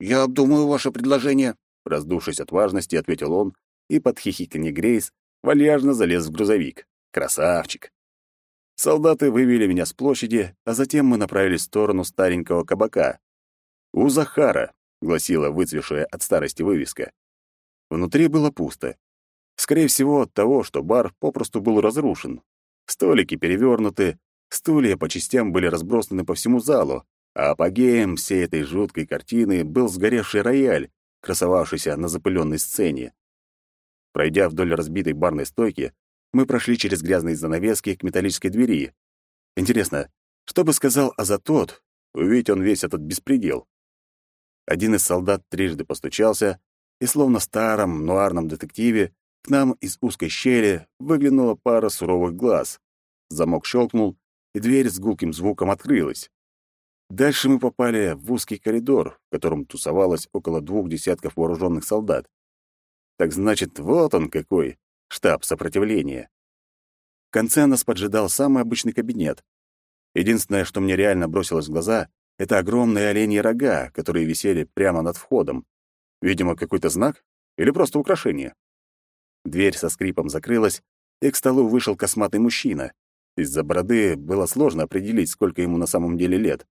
«Я обдумаю ваше предложение», — раздувшись от важности, ответил он и под хихиканье Грейс вальяжно залез в грузовик. Красавчик! Солдаты вывели меня с площади, а затем мы направились в сторону старенького кабака. «У Захара», — гласила выцвевшая от старости вывеска. Внутри было пусто. Скорее всего, от того, что бар попросту был разрушен. Столики перевернуты, стулья по частям были разбросаны по всему залу, а апогеем всей этой жуткой картины был сгоревший рояль, красовавшийся на запыленной сцене. Пройдя вдоль разбитой барной стойки, мы прошли через грязные занавески к металлической двери. Интересно, что бы сказал Азатот, увидеть он весь этот беспредел? Один из солдат трижды постучался, и словно в старом нуарном детективе к нам из узкой щели выглянула пара суровых глаз. Замок щелкнул, и дверь с гулким звуком открылась. Дальше мы попали в узкий коридор, в котором тусовалось около двух десятков вооруженных солдат. Так значит, вот он какой, штаб сопротивления. В конце нас поджидал самый обычный кабинет. Единственное, что мне реально бросилось в глаза, это огромные оленьи рога, которые висели прямо над входом. Видимо, какой-то знак или просто украшение. Дверь со скрипом закрылась, и к столу вышел косматый мужчина. Из-за бороды было сложно определить, сколько ему на самом деле лет.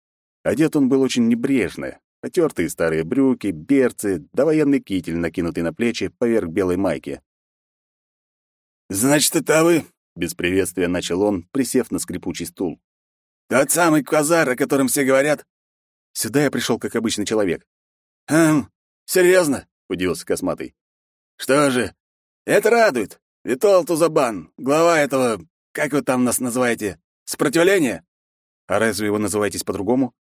Одет он был очень небрежно. Потертые старые брюки, берцы, да военный китель, накинутый на плечи поверх белой майки. «Значит, это вы?» — без приветствия начал он, присев на скрипучий стул. «Тот самый квазар, о котором все говорят?» Сюда я пришел как обычный человек. «Хм, серьезно?» — удивился Косматый. «Что же, это радует. Витол Тузабан, глава этого, как вы там нас называете, сопротивления?» «А разве вы называетесь по-другому?»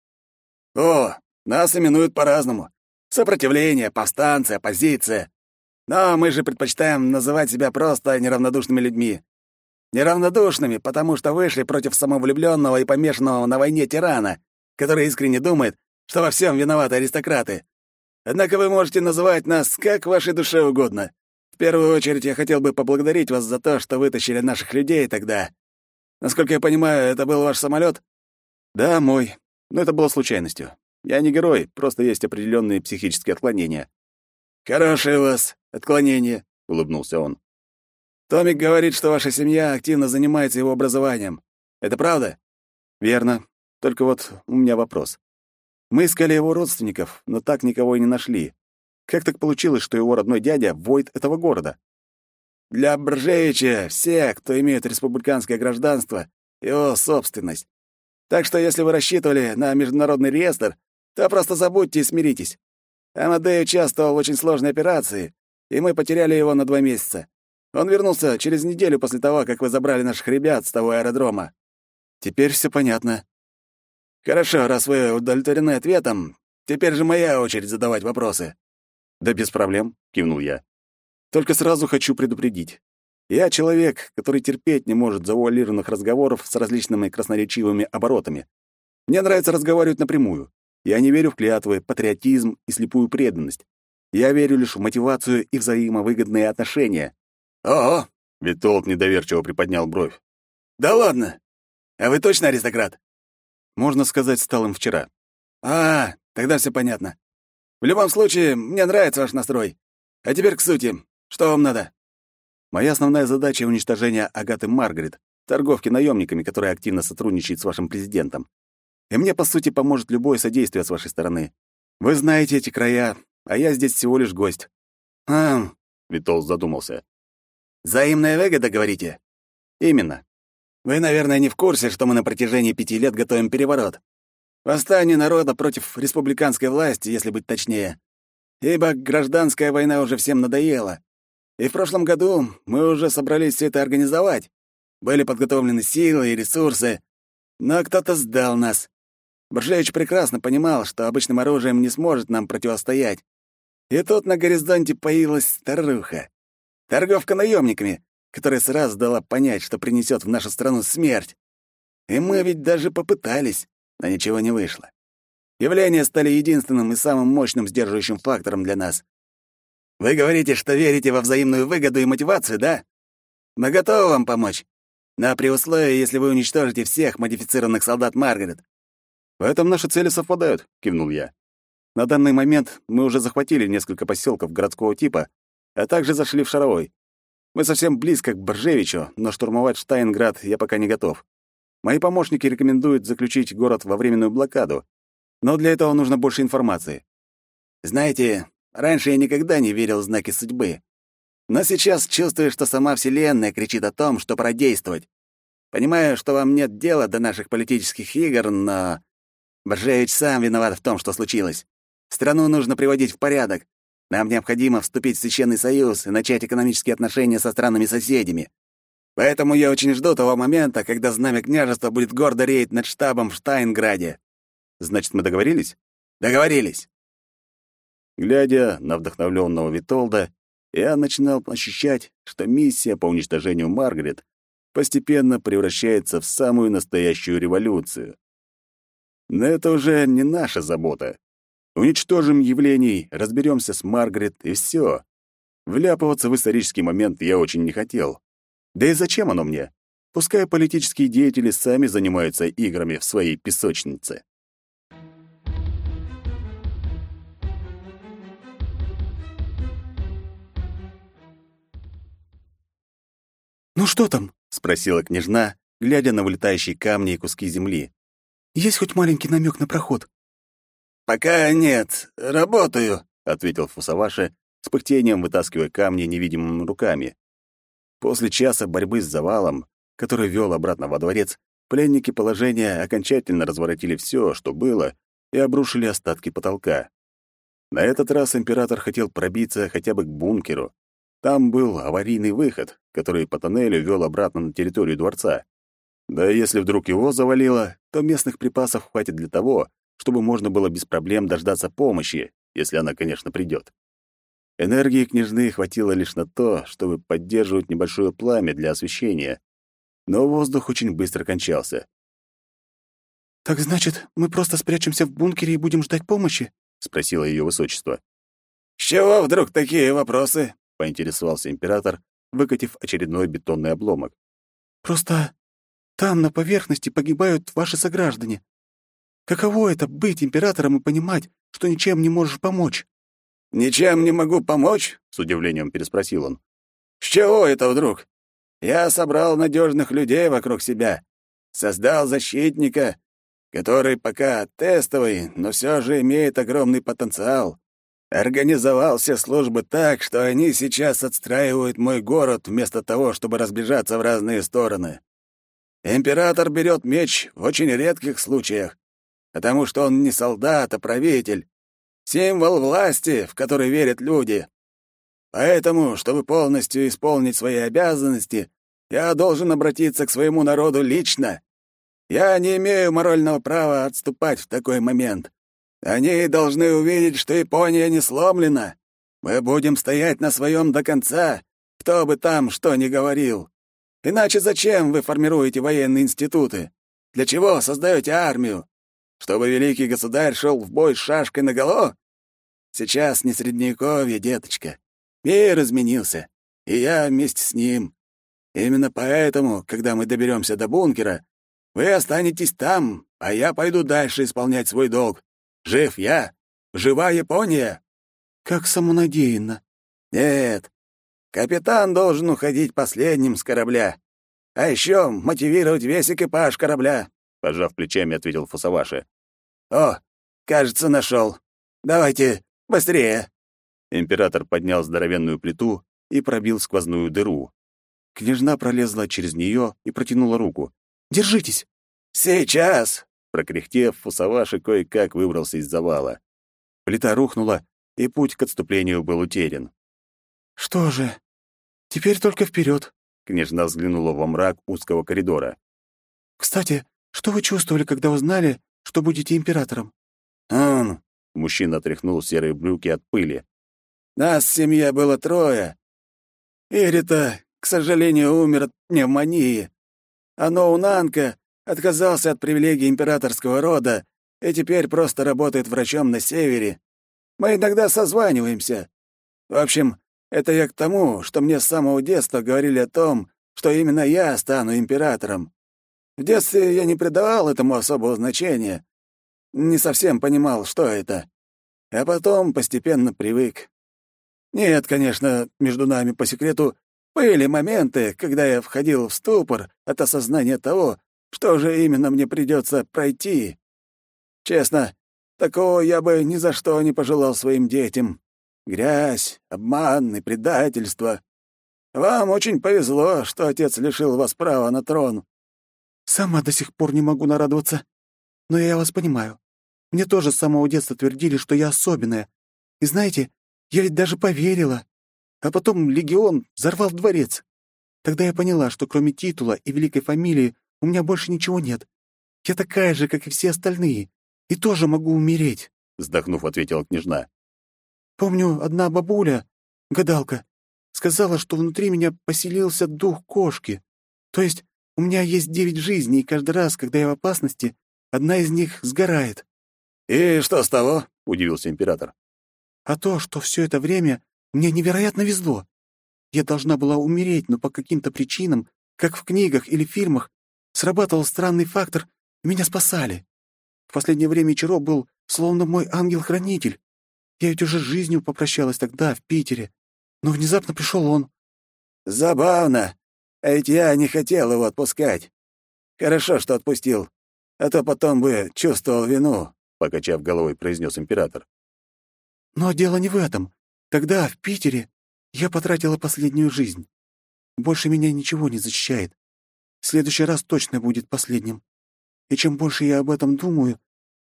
«О, нас именуют по-разному. Сопротивление, повстанцы, оппозиция. Но мы же предпочитаем называть себя просто неравнодушными людьми. Неравнодушными, потому что вышли против самовлюбленного и помешанного на войне тирана, который искренне думает, что во всем виноваты аристократы. Однако вы можете называть нас как вашей душе угодно. В первую очередь я хотел бы поблагодарить вас за то, что вытащили наших людей тогда. Насколько я понимаю, это был ваш самолет? Да, мой. Но это было случайностью. Я не герой, просто есть определенные психические отклонения. Хорошее у вас отклонение, улыбнулся он. Томик говорит, что ваша семья активно занимается его образованием. Это правда? Верно. Только вот у меня вопрос. Мы искали его родственников, но так никого и не нашли. Как так получилось, что его родной дядя — войт этого города? Для Бржевича все, кто имеет республиканское гражданство, его собственность. Так что если вы рассчитывали на международный реестр, то просто забудьте и смиритесь. Амадей участвовал в очень сложной операции, и мы потеряли его на два месяца. Он вернулся через неделю после того, как вы забрали наших ребят с того аэродрома. Теперь все понятно. Хорошо, раз вы удовлетворены ответом, теперь же моя очередь задавать вопросы. Да без проблем, кивнул я. Только сразу хочу предупредить. Я человек, который терпеть не может завуалированных разговоров с различными красноречивыми оборотами. Мне нравится разговаривать напрямую. Я не верю в клятвы, патриотизм и слепую преданность. Я верю лишь в мотивацию и взаимовыгодные отношения. Ого! Витолд недоверчиво приподнял бровь. Да ладно! А вы точно аристократ? Можно сказать, стал им вчера. А, тогда все понятно. В любом случае, мне нравится ваш настрой. А теперь к сути. Что вам надо? Моя основная задача — уничтожение Агаты Маргарет, торговки наемниками, которая активно сотрудничает с вашим президентом. И мне, по сути, поможет любое содействие с вашей стороны. Вы знаете эти края, а я здесь всего лишь гость. Хм, Витол задумался. Взаимная выгода, говорите? Именно. Вы, наверное, не в курсе, что мы на протяжении пяти лет готовим переворот. Восстание народа против республиканской власти, если быть точнее. Ибо гражданская война уже всем надоела. И в прошлом году мы уже собрались все это организовать. Были подготовлены силы и ресурсы. Но кто-то сдал нас. Боржевич прекрасно понимал, что обычным оружием не сможет нам противостоять. И тут на горизонте появилась старуха. Торговка наемниками, которая сразу дала понять, что принесет в нашу страну смерть. И мы ведь даже попытались, но ничего не вышло. Явления стали единственным и самым мощным сдерживающим фактором для нас. Вы говорите, что верите во взаимную выгоду и мотивацию, да? Мы готовы вам помочь. Но при условии, если вы уничтожите всех модифицированных солдат Маргарет. В этом наши цели совпадают, кивнул я. На данный момент мы уже захватили несколько поселков городского типа, а также зашли в Шаровой. Мы совсем близко к Боржевичу, но штурмовать Штайнград я пока не готов. Мои помощники рекомендуют заключить город во временную блокаду, но для этого нужно больше информации. Знаете, раньше я никогда не верил в знаки судьбы. Но сейчас чувствую, что сама Вселенная кричит о том, что пора действовать. Понимаю, что вам нет дела до наших политических игр, но... Боржевич сам виноват в том, что случилось. Страну нужно приводить в порядок. Нам необходимо вступить в Священный Союз и начать экономические отношения со странами-соседями. Поэтому я очень жду того момента, когда знамя княжества будет гордо реять над штабом в Штайнграде. Значит, мы договорились? Договорились. Глядя на вдохновленного Витолда, я начинал ощущать, что миссия по уничтожению Маргарет постепенно превращается в самую настоящую революцию. Но это уже не наша забота. Уничтожим явлений, разберемся с Маргарет и все. Вляпываться в исторический момент я очень не хотел. Да и зачем оно мне? Пускай политические деятели сами занимаются играми в своей песочнице. «Ну что там?» — спросила княжна, глядя на вылетающие камни и куски земли. «Есть хоть маленький намек на проход?» «Пока нет. Работаю», — ответил Фусаваши, с пыхтением вытаскивая камни невидимыми руками. После часа борьбы с завалом, который вел обратно во дворец, пленники положения окончательно разворотили все, что было, и обрушили остатки потолка. На этот раз император хотел пробиться хотя бы к бункеру, там был аварийный выход, который по тоннелю вел обратно на территорию дворца. Да если вдруг его завалило, то местных припасов хватит для того, чтобы можно было без проблем дождаться помощи, если она, конечно, придет. Энергии княжны хватило лишь на то, чтобы поддерживать небольшое пламя для освещения, но воздух очень быстро кончался. «Так значит, мы просто спрячемся в бункере и будем ждать помощи?» — спросила ее высочество. «С чего вдруг такие вопросы?» поинтересовался император, выкатив очередной бетонный обломок. «Просто там на поверхности погибают ваши сограждане. Каково это — быть императором и понимать, что ничем не можешь помочь?» «Ничем не могу помочь?» — с удивлением переспросил он. «С чего это вдруг? Я собрал надежных людей вокруг себя, создал защитника, который пока тестовый, но все же имеет огромный потенциал. Организовал все службы так, что они сейчас отстраивают мой город вместо того, чтобы разбежаться в разные стороны. Император берет меч в очень редких случаях, потому что он не солдат, а правитель, символ власти, в который верят люди. Поэтому, чтобы полностью исполнить свои обязанности, я должен обратиться к своему народу лично. Я не имею морального права отступать в такой момент. Они должны увидеть, что Япония не сломлена. Мы будем стоять на своем до конца, кто бы там что ни говорил. Иначе зачем вы формируете военные институты? Для чего создаете армию? Чтобы великий государь шел в бой с шашкой наголо? Сейчас не средневековье, деточка. Мир изменился, и я вместе с ним. Именно поэтому, когда мы доберемся до бункера, вы останетесь там, а я пойду дальше исполнять свой долг. Жив я? Жива Япония?» «Как самонадеянно». «Нет. Капитан должен уходить последним с корабля. А еще мотивировать весь экипаж корабля», — пожав плечами, ответил Фусаваши. «О, кажется, нашел. Давайте быстрее». Император поднял здоровенную плиту и пробил сквозную дыру. Княжна пролезла через нее и протянула руку. «Держитесь!» «Сейчас!» Прокряхтев, Фусаваши кое-как выбрался из завала. Плита рухнула, и путь к отступлению был утерян. «Что же, теперь только вперед. Княжна взглянула во мрак узкого коридора. «Кстати, что вы чувствовали, когда узнали, что будете императором?» «Он...» — мужчина отряхнул серые брюки от пыли. «Нас в семье было трое. Ирита, к сожалению, умер от пневмонии. А Ноунанка Отказался от привилегий императорского рода и теперь просто работает врачом на севере. Мы иногда созваниваемся. В общем, это я к тому, что мне с самого детства говорили о том, что именно я стану императором. В детстве я не придавал этому особого значения, не совсем понимал, что это. А потом постепенно привык. Нет, конечно, между нами по секрету были моменты, когда я входил в ступор от осознания того, что же именно мне придется пройти? Честно, такого я бы ни за что не пожелал своим детям. Грязь, обман и предательство. Вам очень повезло, что отец лишил вас права на трон». «Сама до сих пор не могу нарадоваться. Но я вас понимаю. Мне тоже с самого детства твердили, что я особенная. И знаете, я ведь даже поверила. А потом легион взорвал дворец. Тогда я поняла, что кроме титула и великой фамилии у меня больше ничего нет. Я такая же, как и все остальные, и тоже могу умереть», — вздохнув, ответила княжна. «Помню, одна бабуля, гадалка, сказала, что внутри меня поселился дух кошки. То есть у меня есть девять жизней, и каждый раз, когда я в опасности, одна из них сгорает». «И что с того?» — удивился император. «А то, что все это время мне невероятно везло. Я должна была умереть, но по каким-то причинам, как в книгах или фильмах, срабатывал странный фактор, и меня спасали. В последнее время Чиро был словно мой ангел-хранитель. Я ведь уже с жизнью попрощалась тогда, в Питере. Но внезапно пришел он. Забавно. А ведь я не хотел его отпускать. Хорошо, что отпустил. А то потом бы чувствовал вину, покачав головой, произнес император. Но дело не в этом. Тогда, в Питере, я потратила последнюю жизнь. Больше меня ничего не защищает. В следующий раз точно будет последним. И чем больше я об этом думаю,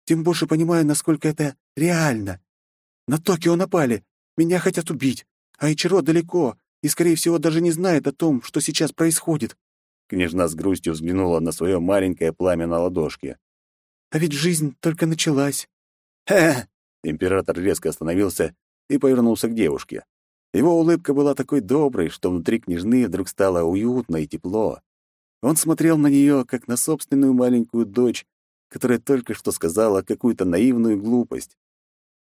тем больше понимаю, насколько это реально. На Токио напали, меня хотят убить, а Ичиро далеко и, скорее всего, даже не знает о том, что сейчас происходит. Княжна с грустью взглянула на свое маленькое пламя на ладошке. А ведь жизнь только началась. Ха! Император резко остановился и повернулся к девушке. Его улыбка была такой доброй, что внутри княжны вдруг стало уютно и тепло. Он смотрел на нее, как на собственную маленькую дочь, которая только что сказала какую-то наивную глупость.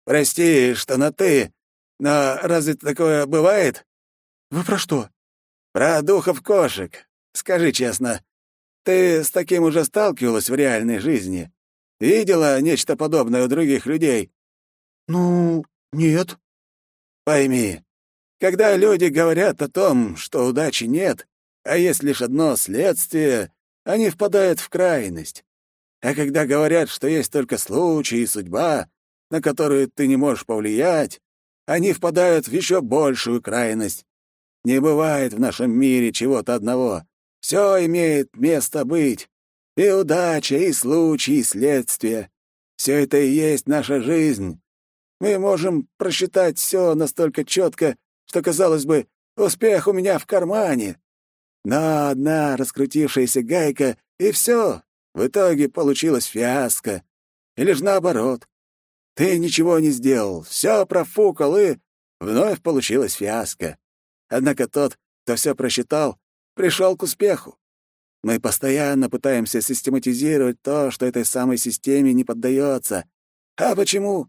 «Прости, что на «ты», но разве такое бывает?» «Вы про что?» «Про духов кошек. Скажи честно, ты с таким уже сталкивалась в реальной жизни? Видела нечто подобное у других людей?» «Ну, нет». «Пойми, когда люди говорят о том, что удачи нет, а есть лишь одно следствие, они впадают в крайность. А когда говорят, что есть только случай и судьба, на которые ты не можешь повлиять, они впадают в еще большую крайность. Не бывает в нашем мире чего-то одного. Все имеет место быть. И удача, и случай, и следствие. Все это и есть наша жизнь. Мы можем просчитать все настолько четко, что, казалось бы, успех у меня в кармане. Но одна раскрутившаяся гайка, и все. В итоге получилась фиаско. Или же наоборот. Ты ничего не сделал, все профукал, и вновь получилась фиаско. Однако тот, кто все просчитал, пришел к успеху. Мы постоянно пытаемся систематизировать то, что этой самой системе не поддается. А почему?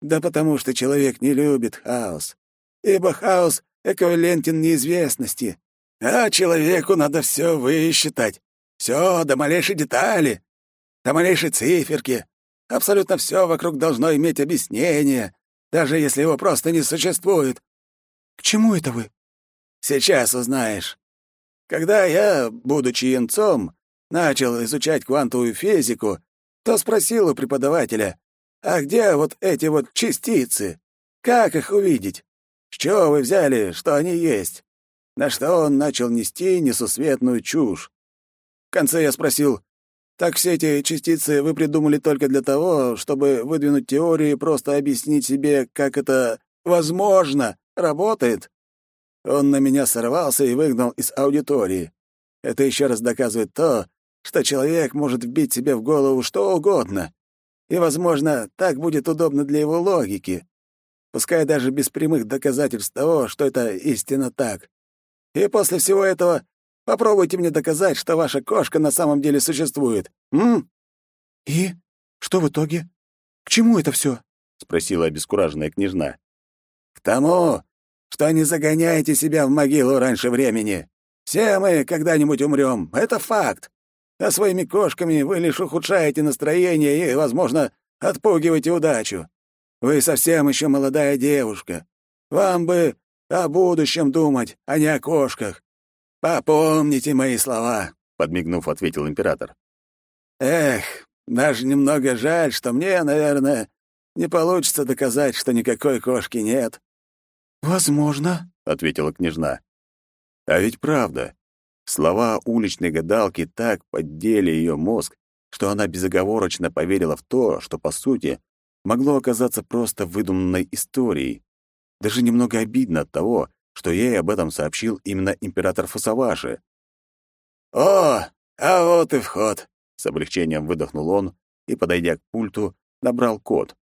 Да потому что человек не любит хаос ибо хаос эквивалентен неизвестности. А человеку надо все высчитать. Все до малейшей детали, до малейшей циферки. Абсолютно все вокруг должно иметь объяснение, даже если его просто не существует. К чему это вы? Сейчас узнаешь. Когда я, будучи янцом, начал изучать квантовую физику, то спросил у преподавателя, а где вот эти вот частицы? Как их увидеть? С чего вы взяли, что они есть? На что он начал нести несусветную чушь. В конце я спросил, так все эти частицы вы придумали только для того, чтобы выдвинуть теорию и просто объяснить себе, как это возможно, работает? Он на меня сорвался и выгнал из аудитории. Это еще раз доказывает то, что человек может вбить себе в голову что угодно. И, возможно, так будет удобно для его логики пускай даже без прямых доказательств того, что это истинно так. И после всего этого попробуйте мне доказать, что ваша кошка на самом деле существует. М? И что в итоге? К чему это все? спросила обескураженная княжна. К тому, что не загоняйте себя в могилу раньше времени. Все мы когда-нибудь умрем, это факт. А своими кошками вы лишь ухудшаете настроение и, возможно, отпугиваете удачу. Вы совсем еще молодая девушка. Вам бы о будущем думать, а не о кошках. Попомните мои слова, подмигнув, ответил император. Эх, даже немного жаль, что мне, наверное, не получится доказать, что никакой кошки нет. Возможно, ответила княжна. А ведь правда. Слова уличной гадалки так поддели ее мозг, что она безоговорочно поверила в то, что, по сути, могло оказаться просто выдуманной историей. Даже немного обидно от того, что ей об этом сообщил именно император Фусаваши. «О, а вот и вход!» — с облегчением выдохнул он и, подойдя к пульту, набрал код.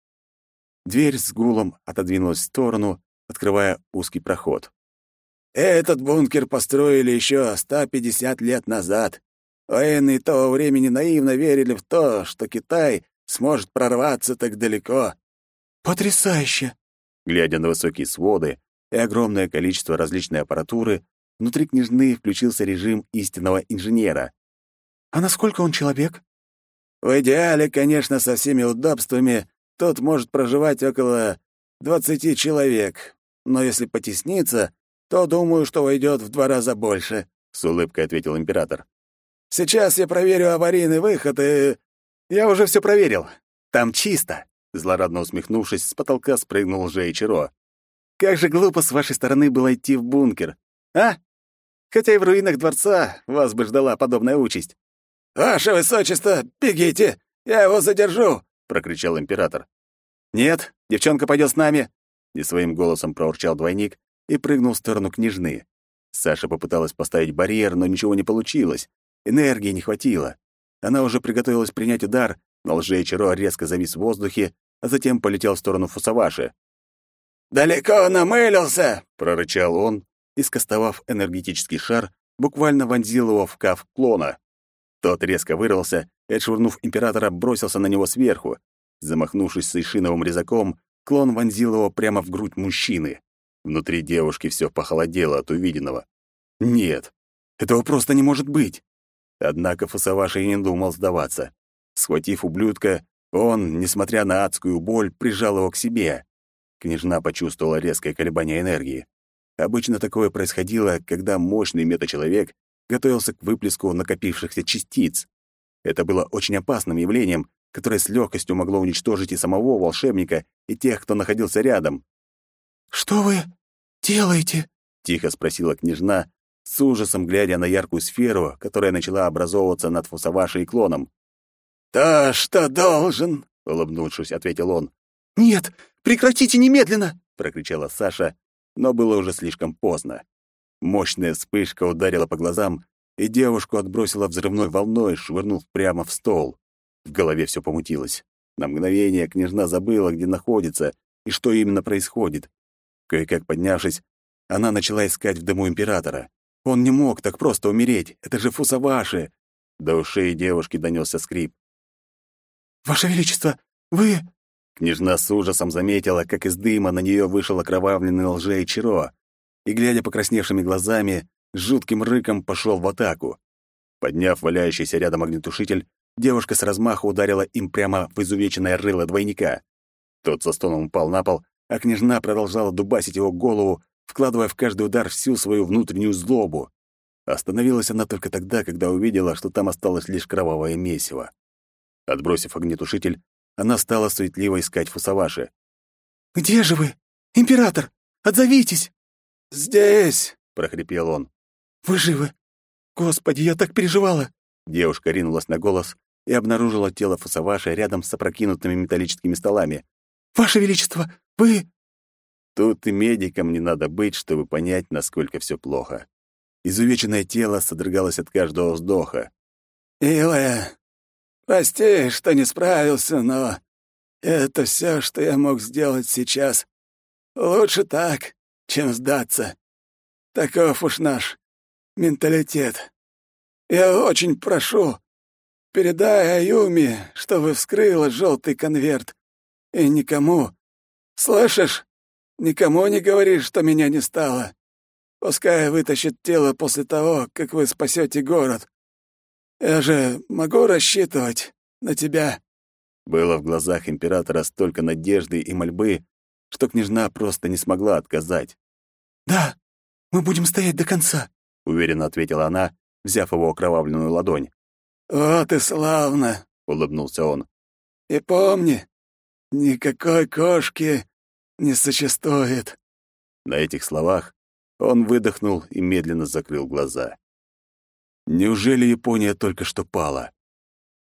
Дверь с гулом отодвинулась в сторону, открывая узкий проход. «Этот бункер построили еще 150 лет назад. Военные того времени наивно верили в то, что Китай сможет прорваться так далеко». «Потрясающе!» Глядя на высокие своды и огромное количество различной аппаратуры, внутри княжны включился режим истинного инженера. «А насколько он человек?» «В идеале, конечно, со всеми удобствами Тут может проживать около двадцати человек, но если потесниться, то думаю, что войдет в два раза больше», — с улыбкой ответил император. «Сейчас я проверю аварийный выход и...» «Я уже все проверил. Там чисто», — злорадно усмехнувшись, с потолка спрыгнул Жейчиро. «Как же глупо с вашей стороны было идти в бункер, а? Хотя и в руинах дворца вас бы ждала подобная участь». «Ваше высочество, бегите! Я его задержу!» — прокричал император. «Нет, девчонка пойдет с нами!» — не своим голосом проурчал двойник и прыгнул в сторону княжны. Саша попыталась поставить барьер, но ничего не получилось. Энергии не хватило. Она уже приготовилась принять удар, но лжеичаро резко завис в воздухе, а затем полетел в сторону Фусаваши. «Далеко намылился!» — прорычал он и, скостовав энергетический шар, буквально вонзил его в кав клона. Тот резко вырвался и, отшвырнув императора, бросился на него сверху. Замахнувшись сейшиновым резаком, клон вонзил его прямо в грудь мужчины. Внутри девушки все похолодело от увиденного. Нет, этого просто не может быть. Однако Фасаваши не думал сдаваться. Схватив ублюдка, он, несмотря на адскую боль, прижал его к себе. Княжна почувствовала резкое колебание энергии. Обычно такое происходило, когда мощный метачеловек готовился к выплеску накопившихся частиц. Это было очень опасным явлением, которое с легкостью могло уничтожить и самого волшебника, и тех, кто находился рядом. «Что вы делаете?» — тихо спросила княжна, с ужасом глядя на яркую сферу, которая начала образовываться над Фусавашей и клоном. «То, что должен!» — улыбнувшись, ответил он. «Нет, прекратите немедленно!» — прокричала Саша, но было уже слишком поздно. Мощная вспышка ударила по глазам, и девушку отбросила взрывной волной, швырнув прямо в стол. В голове все помутилось. На мгновение княжна забыла, где находится и что именно происходит. Кое-как поднявшись, она начала искать в дому императора. Он не мог так просто умереть. Это же Фусаваши. До ушей девушки донесся скрип. «Ваше Величество, вы...» Княжна с ужасом заметила, как из дыма на нее вышел окровавленный лжей Чиро, и, глядя покрасневшими глазами, с жутким рыком пошел в атаку. Подняв валяющийся рядом огнетушитель, девушка с размаху ударила им прямо в изувеченное рыло двойника. Тот со стоном упал на пол, а княжна продолжала дубасить его голову, вкладывая в каждый удар всю свою внутреннюю злобу. Остановилась она только тогда, когда увидела, что там осталось лишь кровавое месиво. Отбросив огнетушитель, она стала суетливо искать Фусаваши. «Где же вы? Император! Отзовитесь!» «Здесь!» — прохрипел он. «Вы живы? Господи, я так переживала!» Девушка ринулась на голос и обнаружила тело Фусаваши рядом с опрокинутыми металлическими столами. «Ваше Величество, вы...» Тут и медикам не надо быть, чтобы понять, насколько все плохо. Изувеченное тело содрогалось от каждого вздоха. «Милая, прости, что не справился, но это все, что я мог сделать сейчас. Лучше так, чем сдаться. Таков уж наш менталитет. Я очень прошу, передай Аюми, чтобы вскрыла желтый конверт. И никому, слышишь, никому не говори, что меня не стало. Пускай вытащит тело после того, как вы спасете город. Я же могу рассчитывать на тебя». Было в глазах императора столько надежды и мольбы, что княжна просто не смогла отказать. «Да, мы будем стоять до конца», — уверенно ответила она, взяв его окровавленную ладонь. «Вот и славно!» — улыбнулся он. «И помни, никакой кошки не существует». На этих словах Он выдохнул и медленно закрыл глаза. Неужели Япония только что пала?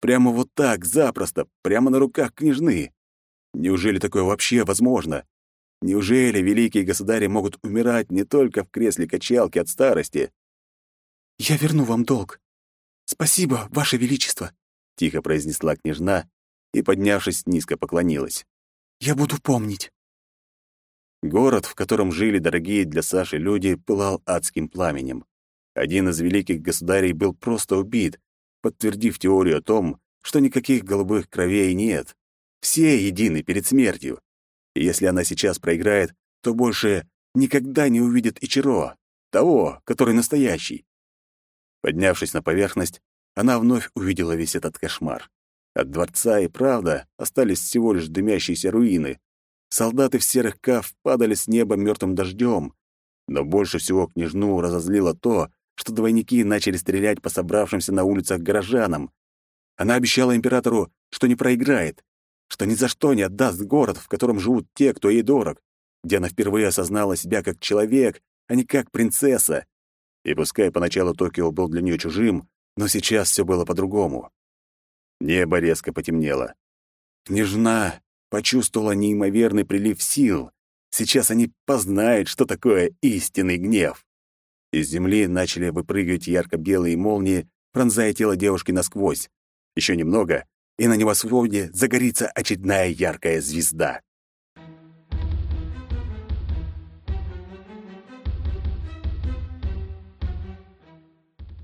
Прямо вот так, запросто, прямо на руках княжны. Неужели такое вообще возможно? Неужели великие государи могут умирать не только в кресле качалки от старости? «Я верну вам долг. Спасибо, Ваше Величество», — тихо произнесла княжна и, поднявшись, низко поклонилась. «Я буду помнить». Город, в котором жили дорогие для Саши люди, пылал адским пламенем. Один из великих государей был просто убит, подтвердив теорию о том, что никаких голубых кровей нет. Все едины перед смертью. И если она сейчас проиграет, то больше никогда не увидит Ичиро, того, который настоящий. Поднявшись на поверхность, она вновь увидела весь этот кошмар. От дворца и правда остались всего лишь дымящиеся руины. Солдаты в серых каф падали с неба мертвым дождем. Но больше всего княжну разозлило то, что двойники начали стрелять по собравшимся на улицах горожанам. Она обещала императору, что не проиграет, что ни за что не отдаст город, в котором живут те, кто ей дорог, где она впервые осознала себя как человек, а не как принцесса. И пускай поначалу Токио был для нее чужим, но сейчас все было по-другому. Небо резко потемнело. Княжна почувствовала неимоверный прилив сил. Сейчас они познают, что такое истинный гнев. Из земли начали выпрыгивать ярко-белые молнии, пронзая тело девушки насквозь. Еще немного, и на небосводе загорится очередная яркая звезда.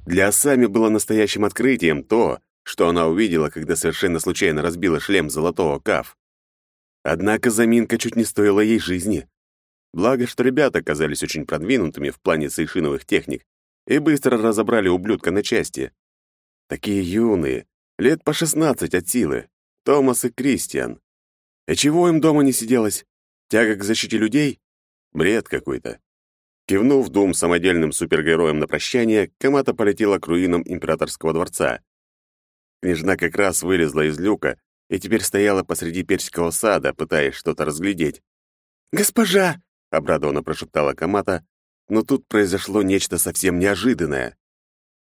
Для Асами было настоящим открытием то, что она увидела, когда совершенно случайно разбила шлем золотого каф. Однако заминка чуть не стоила ей жизни. Благо, что ребята оказались очень продвинутыми в плане сейшиновых техник и быстро разобрали ублюдка на части. Такие юные, лет по шестнадцать от силы, Томас и Кристиан. И чего им дома не сиделось? Тяга к защите людей? Бред какой-то. Кивнув двум самодельным супергероям на прощание, Камата полетела к руинам императорского дворца. Княжна как раз вылезла из люка и теперь стояла посреди персикового сада, пытаясь что-то разглядеть. «Госпожа!» Обрадованно прошептала Камата, но тут произошло нечто совсем неожиданное.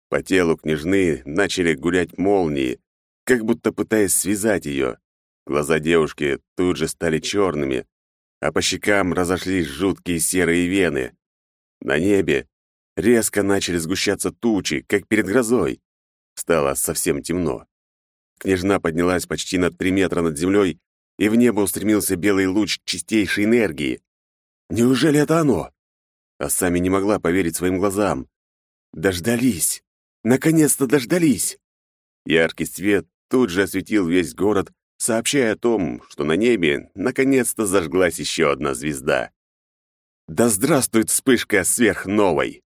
По телу княжны начали гулять молнии, как будто пытаясь связать ее. Глаза девушки тут же стали черными, а по щекам разошлись жуткие серые вены. На небе резко начали сгущаться тучи, как перед грозой. Стало совсем темно. Княжна поднялась почти на три метра над землей, и в небо устремился белый луч чистейшей энергии. Неужели это оно? А сами не могла поверить своим глазам. Дождались! Наконец-то дождались! Яркий свет тут же осветил весь город, сообщая о том, что на небе наконец-то зажглась еще одна звезда. Да здравствует вспышка сверхновой!